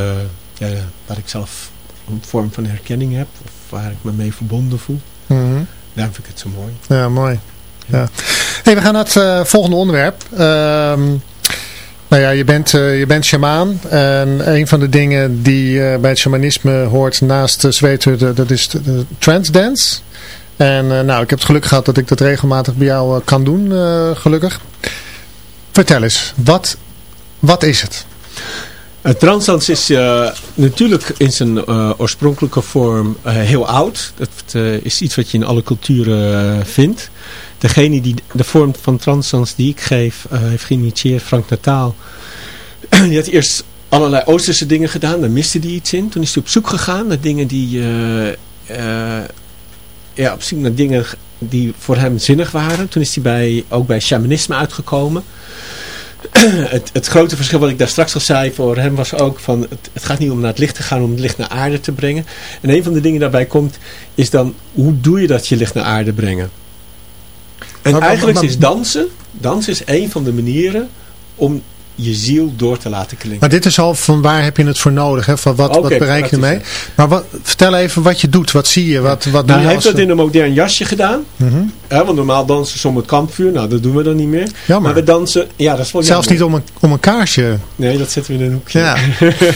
ja, waar ik zelf een vorm van herkenning heb. Of waar ik me mee verbonden voel. Mhm. Daarom vind ik het zo mooi. Ja, mooi. Ja. Hey, we gaan naar het eh, volgende onderwerp. Ehm, nou ja, je bent, eh, je bent shamaan. En een van de dingen die eh, bij het shamanisme hoort naast de zweethut, dat is de, trance dance. En eh, nou, ik heb het geluk gehad dat ik dat regelmatig bij jou eh, kan doen, eh, gelukkig. Vertel eens, wat, wat is het? Het transdans is eh, natuurlijk in zijn eh, oorspronkelijke vorm eh, heel oud. Dat eh, is iets wat je in alle culturen eh, vindt. Degene die de vorm van transdans die ik geef, eh, heeft geïnitieerd, Frank Nataal. die had eerst allerlei Oosterse dingen gedaan. Daar miste hij iets in. Toen is hij op zoek gegaan naar dingen die... eh, eh, ja, op naar dingen die voor hem zinnig waren. Toen is hij bij, ook bij shamanisme uitgekomen het, het grote verschil wat ik daar straks al zei voor hem was ook van het, het gaat niet om naar het licht te gaan, om het licht naar aarde te brengen. En een van de dingen daarbij komt is dan hoe doe je dat je licht naar aarde brengen? En Maar- maar- eigenlijk is dansen, dansen is een van de manieren om je ziel door te laten klinken. Maar dit is al van waar heb je het voor nodig? Hè? Van wat, wat bereik je ermee? Maar wat, vertel even wat je doet. Wat zie je? Wat, wat doe Nou, je hij heeft dat in een modern jasje gedaan. Mhm. Hè, want normaal dansen ze om het kampvuur. Nou, dat doen we dan niet meer. Jammer. Maar we dansen... Ja, dat is wel Zelfs jammer. niet om een, om een kaarsje. Nee, dat zetten we in een hoekje. Ja.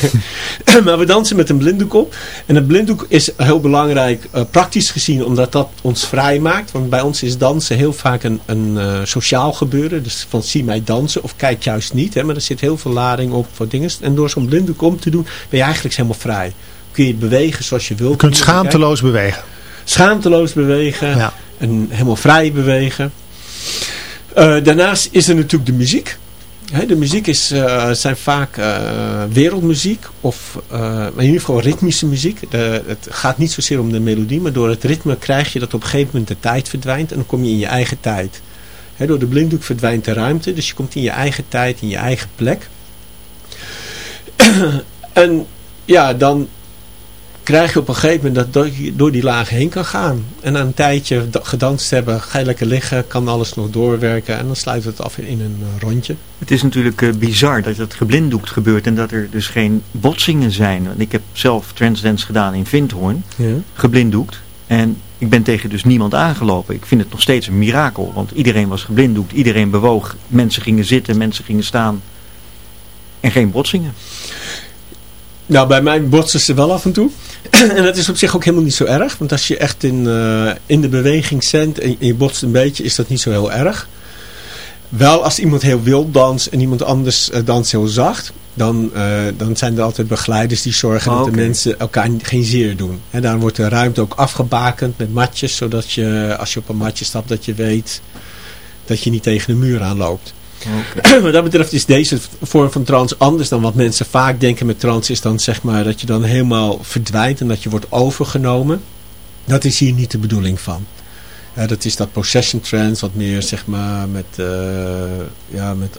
maar we dansen met een blinddoek op. En een blinddoek is heel belangrijk, eh, praktisch gezien, omdat dat ons vrij maakt. Want bij ons is dansen heel vaak een, een eh, sociaal gebeuren. Dus van zie mij dansen of kijk juist niet. Hè, maar er zit heel veel lading op voor dingen. En door zo'n blinddoek om te doen, ben je eigenlijk helemaal vrij. Kun je bewegen zoals je wilt. Je kunt schaamteloos bewegen. Schaamteloos bewegen. Ja. En helemaal vrij bewegen. Eh, daarnaast is er natuurlijk de muziek. De muziek is, eh, zijn vaak eh, wereldmuziek of in ieder geval ritmische muziek. De, het gaat niet zozeer om de melodie, maar door het ritme krijg je dat op een gegeven moment de tijd verdwijnt en dan kom je in je eigen tijd. Door de blinddoek verdwijnt de ruimte, dus je komt in je eigen tijd, in je eigen plek. en ja, dan krijg je op een gegeven moment dat door- je door die lagen heen kan gaan. En na een tijdje da- gedanst hebben, ga je lekker liggen, kan alles nog doorwerken. En dan sluit het af in, in een eh, rondje. Het is natuurlijk eh, bizar dat het geblinddoekt gebeurt en dat er dus geen botsingen zijn. Want ik heb zelf transdance gedaan in Vindhoorn, Ja. geblinddoekt. En ik ben tegen dus niemand aangelopen. Ik vind het nog steeds een mirakel, want iedereen was geblinddoekt, iedereen bewoog. Mensen gingen zitten, mensen gingen staan. En geen botsingen. Nou, bij mij botsen ze wel af en toe. en dat is op zich ook helemaal niet zo erg. Want als je echt in, eh, in de beweging zendt en je botst een beetje, is dat niet zo heel erg. Wel als iemand heel wild danst en iemand anders eh, danst heel zacht. Dan, eh, dan zijn er altijd begeleiders die zorgen Oh, dat de mensen elkaar geen zeer doen. En daar wordt de ruimte ook afgebakend met matjes. Zodat je als je op een matje stapt dat je weet dat je niet tegen de muur aanloopt. Wat dat betreft is deze vorm van trance anders dan wat mensen vaak denken met trance. Is dan zeg maar dat je dan helemaal verdwijnt en dat je wordt overgenomen. Dat is hier niet de bedoeling van. Ja, dat is dat possession trance wat meer zeg maar met, eh, ja, met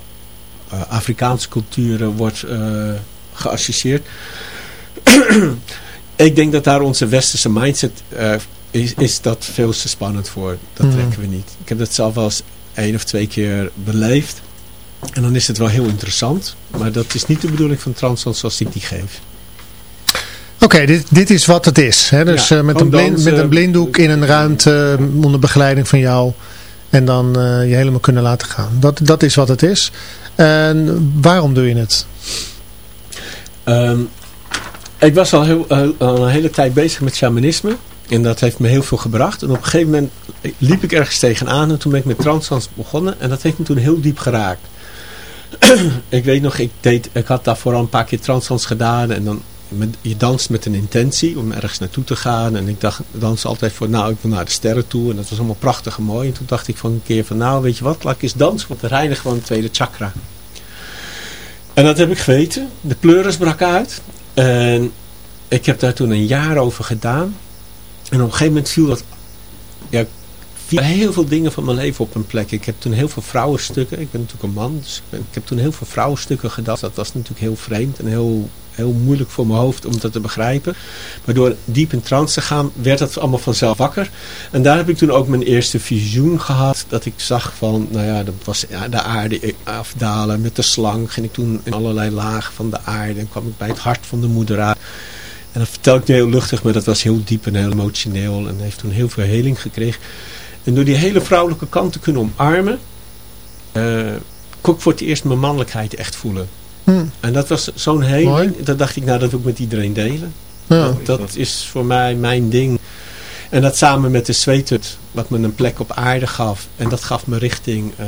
eh, Afrikaanse culturen wordt eh, geassocieerd. Ik denk dat daar onze westerse mindset is, is dat veel te spannend voor. Dat Mhm. trekken we niet. Ik heb dat zelf wel eens één of twee keer beleefd. En dan is het wel heel interessant. Maar dat is niet de bedoeling van Transland zoals ik die geef. Oké, dit, dit is wat het is. Hè? Dus Ja, eh, met, een blind, dansen. met een blinddoek in een ruimte eh, onder begeleiding van jou. En dan eh, je helemaal kunnen laten gaan. Dat, dat is wat het is. En waarom doe je het? Ehm, ik was al, heel, eh, al een hele tijd bezig met shamanisme. En dat heeft me heel veel gebracht. En op een gegeven moment liep ik ergens tegenaan. En toen ben ik met transdans begonnen. En dat heeft me toen heel diep geraakt. ik weet nog, ik, deed, ik had daarvoor al een paar keer transdans gedaan. En dan, met- je danst met een intentie om ergens naartoe te gaan. En ik dacht, dans altijd voor, nou, ik wil naar de sterren toe. En dat was allemaal prachtig en mooi. En toen dacht ik van een keer van, nou, weet je wat, laat ik eens dansen. Want dan reinig gewoon het tweede chakra. En dat heb ik geweten. De pleuris brak uit. En ik heb daar toen een jaar over gedaan. En op een gegeven moment viel dat... Ja, heel veel dingen van mijn leven op een plek. Ik heb toen heel veel vrouwenstukken... Ik ben natuurlijk een man, dus ik, ik heb toen heel veel vrouwenstukken gedacht. Dat was natuurlijk heel vreemd en heel, heel moeilijk voor mijn hoofd om dat te begrijpen. Maar door diep in trance te gaan, werd dat allemaal vanzelf wakker. En daar heb ik toen ook mijn eerste visioen gehad. Dat ik zag van, nou ja, dat was de aarde afdalen met de slang. Ging ik toen in allerlei lagen van de aarde. En kwam ik bij het hart van de moeder uit. En dat vertel ik nu heel luchtig, maar dat was heel diep en heel emotioneel. En heeft toen heel veel heling gekregen. En door die hele vrouwelijke kant te kunnen omarmen, eh, kon ik voor het eerst mijn mannelijkheid echt voelen. Hm. En dat was zo'n heling. Mooi. Dat dacht ik, nou dat wil ik met iedereen delen. Ja. Dat, dat is voor mij mijn ding. En dat samen met de zweethut, wat me een plek op aarde gaf. En dat gaf me richting. eh,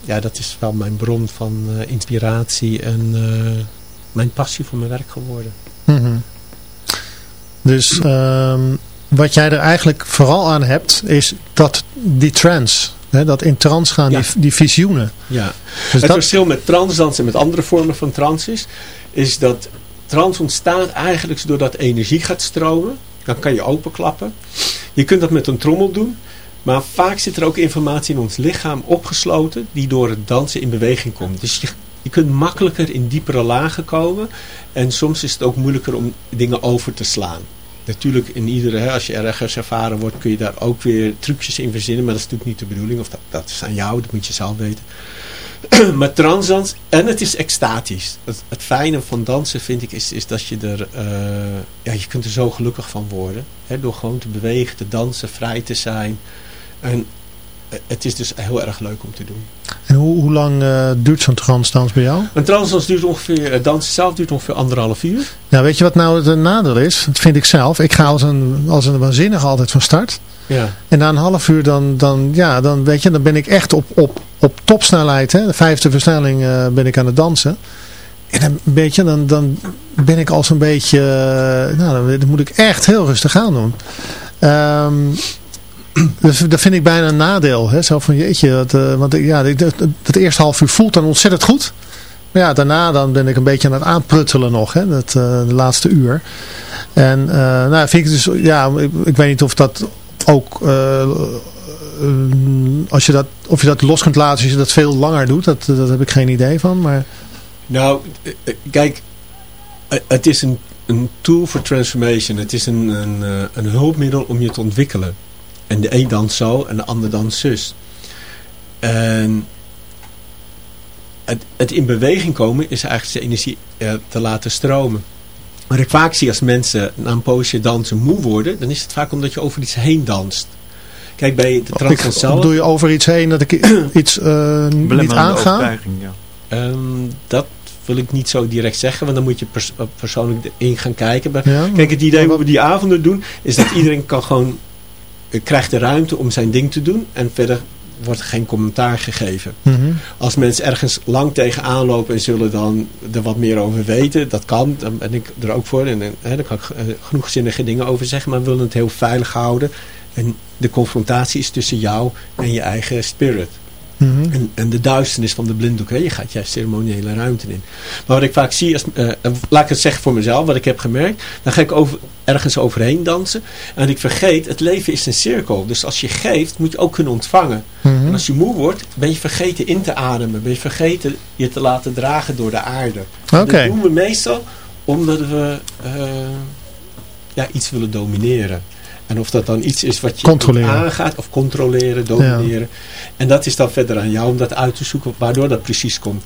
ja, dat is wel mijn bron van eh, inspiratie en eh, mijn passie voor mijn werk geworden. Mhm. Dus ehm, wat jij er eigenlijk vooral aan hebt, is dat die trance. Hè, dat in trance gaan, Ja. die, die visioenen. Ja. Dus het dat, verschil met transdans en met andere vormen van trance is, is dat trance ontstaat eigenlijk doordat energie gaat stromen. Dan kan je openklappen. Je kunt dat met een trommel doen. Maar vaak zit er ook informatie in ons lichaam opgesloten die door het dansen in beweging komt. Dus je, je kunt makkelijker in diepere lagen komen. En soms is het ook moeilijker om dingen over te slaan. Natuurlijk, in iedere, als je ergens ervaren wordt, kun je daar ook weer trucjes in verzinnen. Maar dat is natuurlijk niet de bedoeling. Of dat, dat is aan jou, dat moet je zelf weten. maar transdans, en het is extatisch. Het, het fijne van dansen vind ik, is, is dat je er, eh, ja, je kunt er zo gelukkig van worden. Hè, door gewoon te bewegen, te dansen, vrij te zijn. En eh, het is dus heel erg leuk om te doen. En hoe, hoe lang eh, duurt zo'n trance dans bij jou? Een transdans duurt ongeveer, het dansen zelf duurt ongeveer anderhalf uur. Nou, weet je wat nou het nadeel is? Dat vind ik zelf. Ik ga als een, als een waanzinnige altijd van start. Ja. En na een half uur dan, dan, ja, dan, weet je, dan ben ik echt op, op, op topsnelheid. Hè? De vijfde versnelling eh, ben ik aan het dansen. En dan, weet je, dan, dan ben ik al zo'n beetje... eh, nou, dan, dan moet ik echt heel rustig aan doen. Ehm, dat vind ik bijna een nadeel. Hè? Zo van jeetje, dat, eh, want ja, dat, eerste half uur voelt dan ontzettend goed. Maar ja, daarna dan ben ik een beetje aan het aanpruttelen nog. Hè? Dat, eh, de laatste uur. En eh, nou, vind ik dus, ja, ik, weet niet of dat ook, als je dat, of je dat los kunt laten als je dat veel langer doet. Dat, dat heb ik geen idee van. Maar Nou, kijk, het is een, een tool voor transformation. Het is een, een, een hulpmiddel om je te ontwikkelen. En de een dan zo en de ander dan zus. En het, het in beweging komen is eigenlijk de energie eh, te laten stromen. Wat ik vaak zie als mensen na een poosje dansen moe worden, dan is het vaak omdat je over iets heen danst. Kijk, bij de trance Ik, zelf, bedoel je over iets heen dat ik iets eh, niet aanga? ja. ehm, dat wil ik niet zo direct zeggen, want dan moet je pers- eh, persoonlijk in gaan kijken. Maar Ja? Kijk, het idee hoe we die avonden doen, is dat iedereen kan gewoon, krijgt de ruimte om zijn ding te doen en verder wordt er geen commentaar gegeven. Mhm. Als mensen ergens lang tegenaan lopen en zullen dan er wat meer over weten, dat kan, dan ben ik er ook voor. En, hè, daar kan ik eh, genoegzinnige dingen over zeggen, maar we willen het heel veilig houden. En de confrontatie is tussen jou en je eigen spirit. Mhm. En, en de duisternis van de blinddoek. Hè? Je gaat juist ceremoniële ruimte in. Maar wat ik vaak zie, als, eh, en laat ik het zeggen voor mezelf, wat ik heb gemerkt. Dan ga ik over, ergens overheen dansen. En ik vergeet, het leven is een cirkel. Dus als je geeft, moet je ook kunnen ontvangen. Mhm. En als je moe wordt, ben je vergeten in te ademen. Ben je vergeten je te laten dragen door de aarde. Oké. Dat doen we meestal omdat we eh, ja, iets willen domineren. En of dat dan iets is wat je aangaat of controleren, domineren. En dat is dan verder aan jou om dat uit te zoeken waardoor dat precies komt.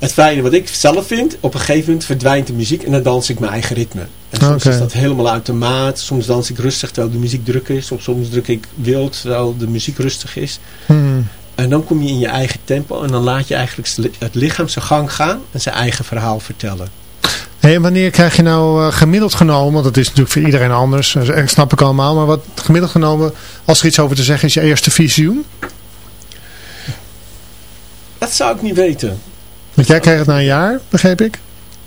Het fijne wat ik zelf vind, op een gegeven moment verdwijnt de muziek en dan dans ik mijn eigen ritme. En soms is dat helemaal uit de maat. Soms dans ik rustig terwijl de muziek druk is. Of soms druk ik wild terwijl de muziek rustig is. Mhm. En dan kom je in je eigen tempo en dan laat je eigenlijk het lichaam zijn gang gaan en zijn eigen verhaal vertellen. Hey, wanneer krijg je nou eh, gemiddeld genomen, want dat is natuurlijk voor iedereen anders, dat is- snap ik allemaal, maar wat gemiddeld genomen, als er iets over te zeggen is, je eerste visioen? Dat zou ik niet weten. Want jij kreeg het na een jaar, begreep ik?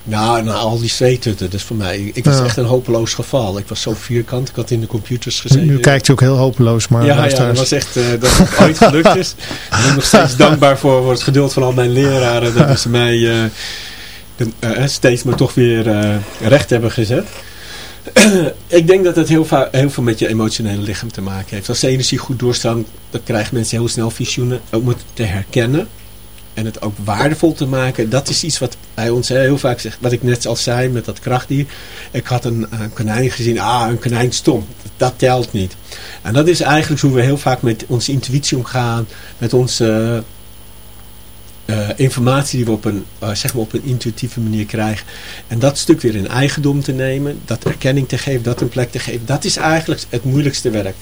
Nou, na al die zweetutten, dus voor mij, ik was Ja. echt een hopeloos geval. Ik was zo vierkant, ik had in de computers gezeten. nu kijkt hij ook heel hopeloos, maar ja, ja, dat was echt eh, dat het ooit gelukt is. Ik ben nog steeds dankbaar voor, voor het geduld van al mijn leraren. Dat ze mij eh, de- eh, steeds maar toch weer recht hebben gezet. ik denk dat het heel, heel veel met je emotionele lichaam te maken heeft. Als de energie goed doorstroomt, dan krijgen mensen heel snel visioenen. Ook het te herkennen. En het ook waardevol te maken. Dat is iets wat hij ons heel vaak zegt. Wat ik net al zei met dat krachtdier. Ik had een, een konijn gezien. Ah, een konijn stom. Dat telt niet. En dat is eigenlijk hoe we heel vaak met onze intuïtie omgaan. Met onze eh, informatie die we op een, eh, zeg maar op een intuïtieve manier krijgen. En dat stuk weer in eigendom te nemen. Dat erkenning te geven. Dat een plek te geven. Dat is eigenlijk het moeilijkste werk.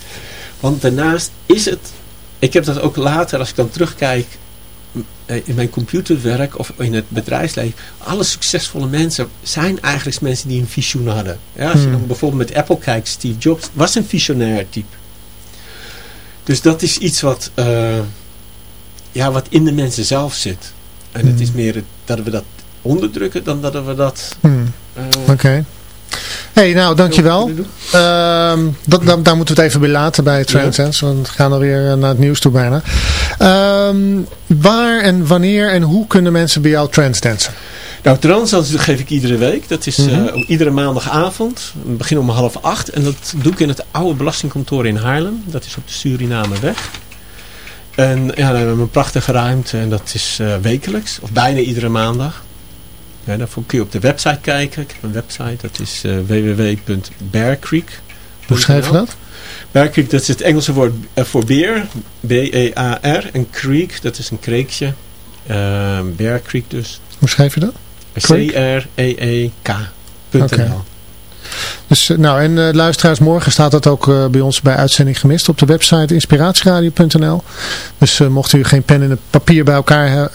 Want daarnaast is het... Ik heb dat ook later, als ik dan terugkijk in mijn computerwerk of in het bedrijfsleven, alle succesvolle mensen zijn eigenlijk mensen die een visioen hadden. Ja, als je Hmm. dan bijvoorbeeld met Apple kijkt, Steve Jobs was een visionair type. Dus dat is iets wat, eh, ja, wat in de mensen zelf zit. En het Hmm. is meer het- dat we dat onderdrukken dan dat we dat... Hmm, eh, Oké. Hey, nou, dankjewel. kunnen doen. Ehm dat, daar, moeten we het even bij laten bij Transcends, want we gaan alweer eh, naar het nieuws toe bijna. Ehm, waar en wanneer en hoe kunnen mensen bij jou transdansen? Nou, transdans geef ik iedere week. Dat is Mhm. eh, iedere maandagavond. We beginnen om half acht. En dat doe ik in het oude belastingkantoor in Haarlem. Dat is op de Surinameweg. En ja, dan hebben we een prachtige ruimte. En dat is eh, wekelijks. Of bijna iedere maandag. Ja, daarvoor kun je op de website kijken. Ik heb een website. Dat is eh www.bearcreek. Hoe schrijf je dat? Bear Creek, dat is het Engelse woord eh, voor beer. B-E-A-R. En creek, dat is een kreekje. Eh Bear Creek dus. Hoe schrijf je dat? Creek? C-R-E-E-K.nl. Dus, eh, nou, en eh, luisteraars, morgen staat dat ook eh, bij ons bij Uitzending Gemist op de website inspiratieradio.nl. Dus mocht u geen pen en papier bij elkaar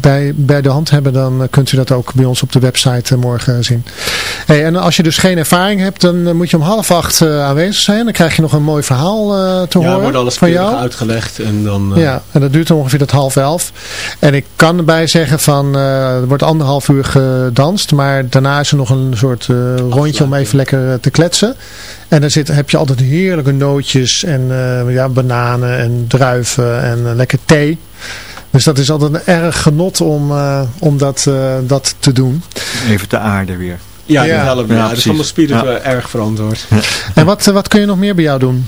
bij, bij de hand hebben, dan kunt u dat ook bij ons op de website morgen zien. Hey, en als je dus geen ervaring hebt, dan moet je om half acht aanwezig zijn. Dan krijg je nog een mooi verhaal te Ja, horen wordt alles van jou. uitgelegd. En dan, Ja, en dat duurt ongeveer tot half elf. En ik kan erbij zeggen van, er wordt anderhalf uur gedanst, maar daarna is er nog een soort rondje om even lekker eh, te kletsen. En dan zit, heb je altijd heerlijke nootjes en eh, ja, bananen en druiven en eh, lekker thee. Dus dat is altijd een erg genot om, eh, om dat, eh, dat te doen. Even de aarde weer. ja, Ja. dat helpt. Ja, Ja, dat is allemaal spiritueel erg verantwoord. En wat, wat kun je nog meer bij jou doen?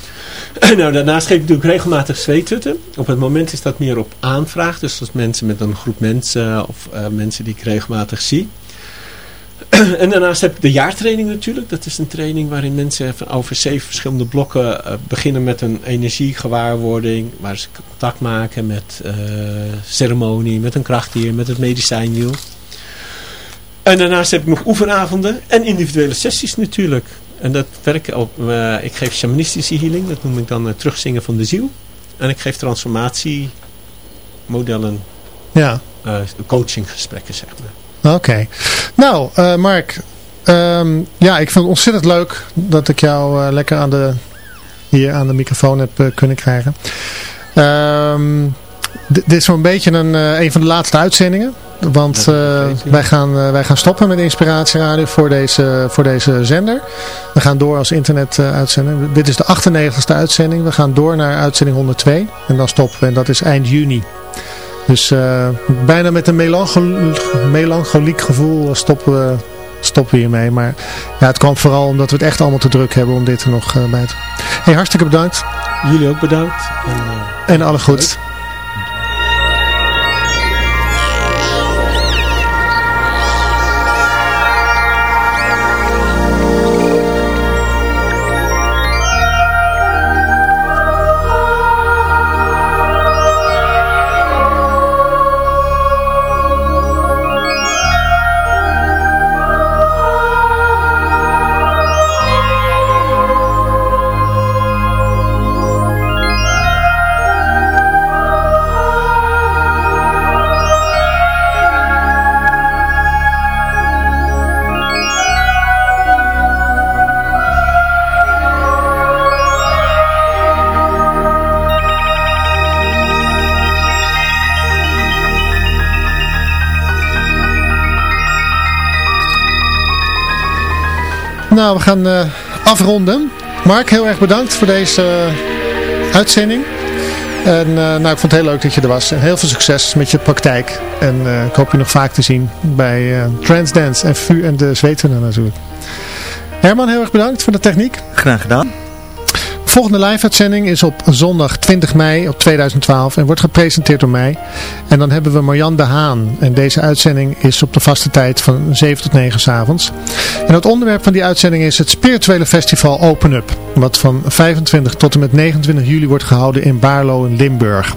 nou, daarnaast geef ik natuurlijk regelmatig zweethutten. Op het moment is dat meer op aanvraag. Dus als mensen met een groep mensen of eh, mensen die ik regelmatig zie. En daarnaast heb ik de jaartraining natuurlijk. Dat is een training waarin mensen van over zeven verschillende blokken eh, beginnen met een energiegewaarwording. Waar ze contact maken met eh, ceremonie, met een krachtdier, met het medicijnwiel. En daarnaast heb ik nog oefenavonden en individuele sessies natuurlijk. En dat werken op, eh, ik geef shamanistische healing, dat noem ik dan terugzingen van de ziel. En ik geef transformatiemodellen, Ja, coachinggesprekken zeg maar. Oké. Nou, eh, Mark. ehm, ja, ik vond het ontzettend leuk dat ik jou eh, lekker aan de, hier aan de microfoon heb eh, kunnen krijgen. Ehm, dit is zo'n beetje een, een van de laatste uitzendingen. Want wij, gaan, wij gaan stoppen met Inspiratieradio voor deze, voor deze zender. We gaan door als internet eh, uitzending. Dit is de 98ste uitzending. We gaan door naar uitzending 102. En dan stoppen we. En dat is eind juni. Dus eh, bijna met een melanchol melancholiek gevoel stoppen we, stoppen we hiermee. Maar ja, het kwam vooral omdat we het echt allemaal te druk hebben om dit er nog eh, bij te... Hey, hartstikke bedankt. Jullie ook bedankt. En, eh, En alle goed. Nou, we gaan eh, afronden. Mark, heel erg bedankt voor deze eh, uitzending. En eh, nou, ik vond het heel leuk dat je er was. En heel veel succes met je praktijk. En ik hoop je nog vaak te zien bij Transdance en VU en de Zweeten natuurlijk. Herman, heel erg bedankt voor de techniek. Graag gedaan. Volgende live-uitzending is op zondag 20 mei op 2012 en wordt gepresenteerd door mij. En dan hebben we Marjan de Haan. En deze uitzending is op de vaste tijd van 7 tot 9 s avonds. En het onderwerp van die uitzending is het spirituele festival Open Up. Wat van 25 tot en met 29 juli wordt gehouden in Baarlo in Limburg.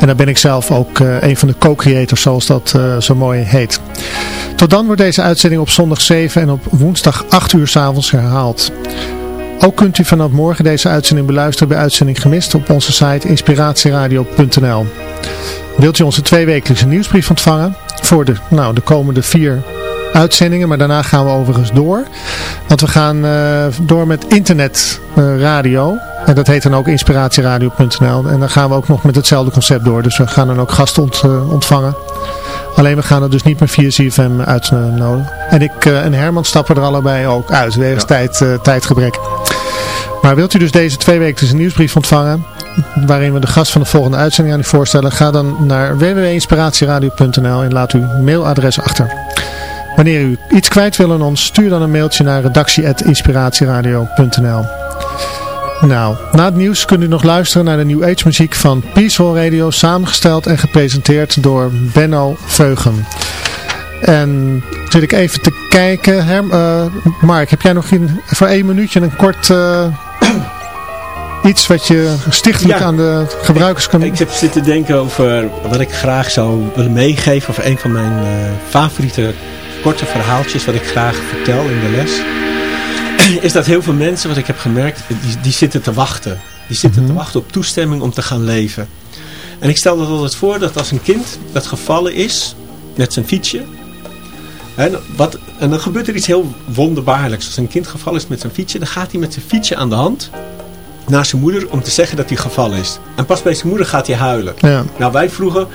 En daar ben ik zelf ook eh, een van de co-creators zoals dat eh, zo mooi heet. Tot dan wordt deze uitzending op zondag 7 en op woensdag 8 uur s avonds herhaald. Ook kunt u vanaf morgen deze uitzending beluisteren bij Uitzending Gemist op onze site inspiratieradio.nl. Wilt u onze tweewekelijkse nieuwsbrief ontvangen voor de, nou, de komende vier uitzendingen, maar daarna gaan we overigens door. Want we gaan eh, door met internetradio. en dat heet dan ook inspiratieradio.nl. En dan gaan we ook nog met hetzelfde concept door. Dus we gaan dan ook gasten ont- eh, ontvangen. Alleen we gaan het dus niet meer via CFM uitnodigen. En ik eh, en Herman stappen er allebei ook uit. Wegens tijd, eh, tijdgebrek. Maar wilt u dus deze twee wekelijkse nieuwsbrief ontvangen, waarin we de gast van de volgende uitzending aan u voorstellen, ga dan naar www.inspiratieradio.nl en laat uw mailadres achter. Wanneer u iets kwijt wil aan ons, stuur dan een mailtje naar redactie.inspiratieradio.nl Nou, na het nieuws kunt u nog luisteren naar de New Age muziek van Peaceful Radio, samengesteld en gepresenteerd door Benno Veugen. En zit ik even te kijken. Herm, eh, Mark, heb jij nog voor één minuutje een kort eh, iets wat je stichtelijk Ja. aan de gebruikers kan... Ik heb zitten denken over wat ik graag zou willen meegeven. Of een van mijn eh, favoriete korte verhaaltjes wat ik graag vertel in de les. Is dat heel veel mensen, wat ik heb gemerkt, die, die zitten te wachten. Die zitten te Mhm. wachten op toestemming om te gaan leven. En ik stel dat altijd voor dat als een kind dat gevallen is met zijn fietsje. En, wat, en dan gebeurt er iets heel wonderbaarlijks. Als een kind gevallen is met zijn fietsje, dan gaat hij met zijn fietsje aan de hand naar zijn moeder om te zeggen dat hij gevallen is. En pas bij zijn moeder gaat hij huilen. Ja, Nou, wij vroeger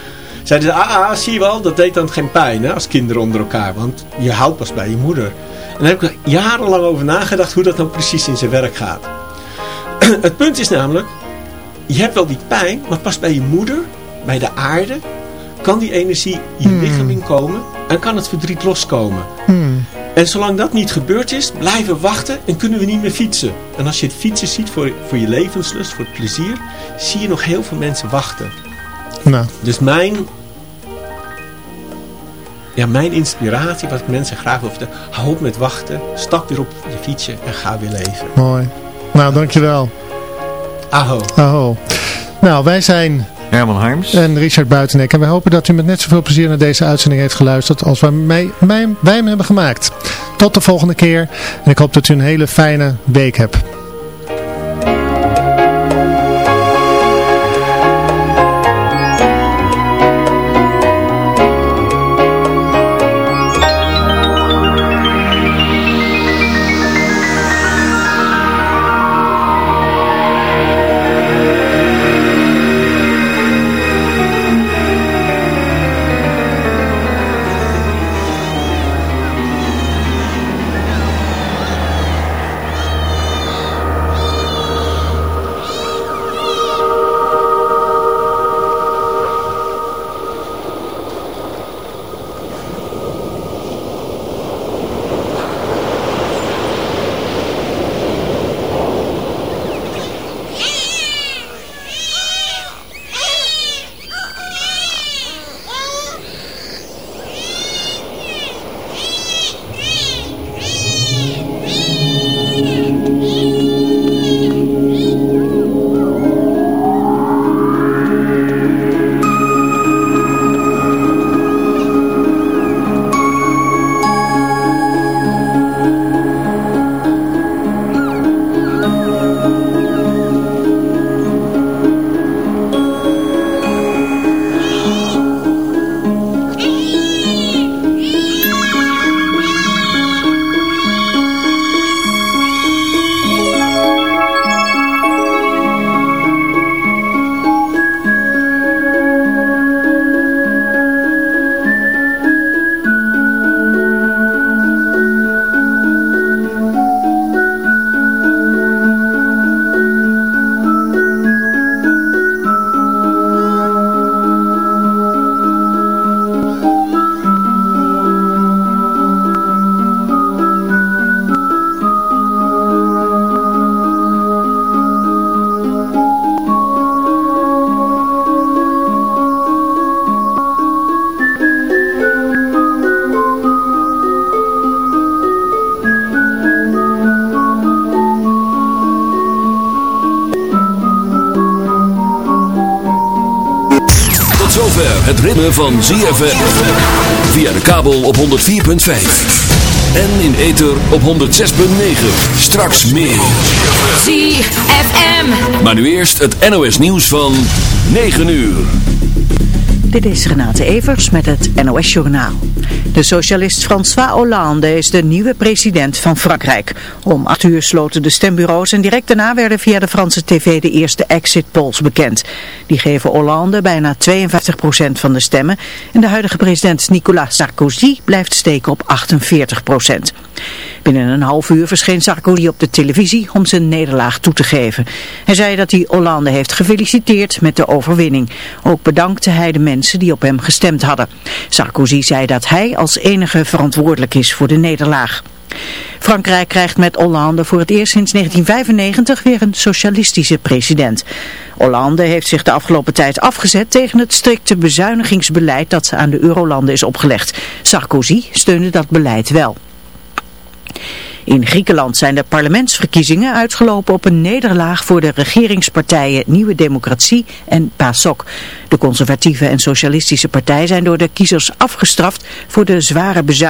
zeiden ze, ah, ah, zie je wel, dat deed dan geen pijn hè, als kinderen onder elkaar. Want je houdt pas bij je moeder. En daar heb ik jarenlang over nagedacht hoe dat dan precies in zijn werk gaat. Het punt is namelijk, je hebt wel die pijn, maar pas bij je moeder, bij de aarde, kan die energie je Hmm. lichaam inkomen en kan het verdriet loskomen. Hmm. En zolang dat niet gebeurd is, blijven we wachten en kunnen we niet meer fietsen. En als je het fietsen ziet voor, voor je levenslust, voor het plezier, zie je nog heel veel mensen wachten. nou, Dus mijn ja, mijn inspiratie, wat ik mensen graag wil vertellen. Hou op met wachten, stap weer op je fietsje en ga weer leven. Mooi. Nou, dankjewel. Aho. Aho. Nou, wij zijn Herman Harms. en Richard Buitenek. En we hopen dat u met net zoveel plezier naar deze uitzending heeft geluisterd als wij, mij, mij, wij hem hebben gemaakt. Tot de volgende keer. En ik hoop dat u een hele fijne week hebt. Ritme van ZFM. Via de kabel op 104.5. En in ether op 106.9. Straks meer. ZFM. Maar nu eerst het NOS nieuws van 9 uur. Dit is Renate Evers met het NOS Journaal. De socialist François Hollande is de nieuwe president van Frankrijk. Om acht uur sloten de stembureaus en direct daarna werden via de Franse tv de eerste exit polls bekend. Die geven Hollande bijna 52% van de stemmen en de huidige president Nicolas Sarkozy blijft steken op 48%. Binnen een half uur verscheen Sarkozy op de televisie om zijn nederlaag toe te geven. Hij zei dat hij Hollande heeft gefeliciteerd met de overwinning. Ook bedankte hij de mensen die op hem gestemd hadden. Sarkozy zei dat hij als enige verantwoordelijk is voor de nederlaag. Frankrijk krijgt met Hollande voor het eerst sinds 1995 weer een socialistische president. Hollande heeft zich de afgelopen tijd afgezet tegen het strikte bezuinigingsbeleid dat aan de eurolanden is opgelegd. Sarkozy steunde dat beleid wel. In Griekenland zijn de parlementsverkiezingen uitgelopen op een nederlaag voor de regeringspartijen Nieuwe Democratie en PASOK. De conservatieve en socialistische partij zijn door de kiezers afgestraft voor de zware bezuinigingen.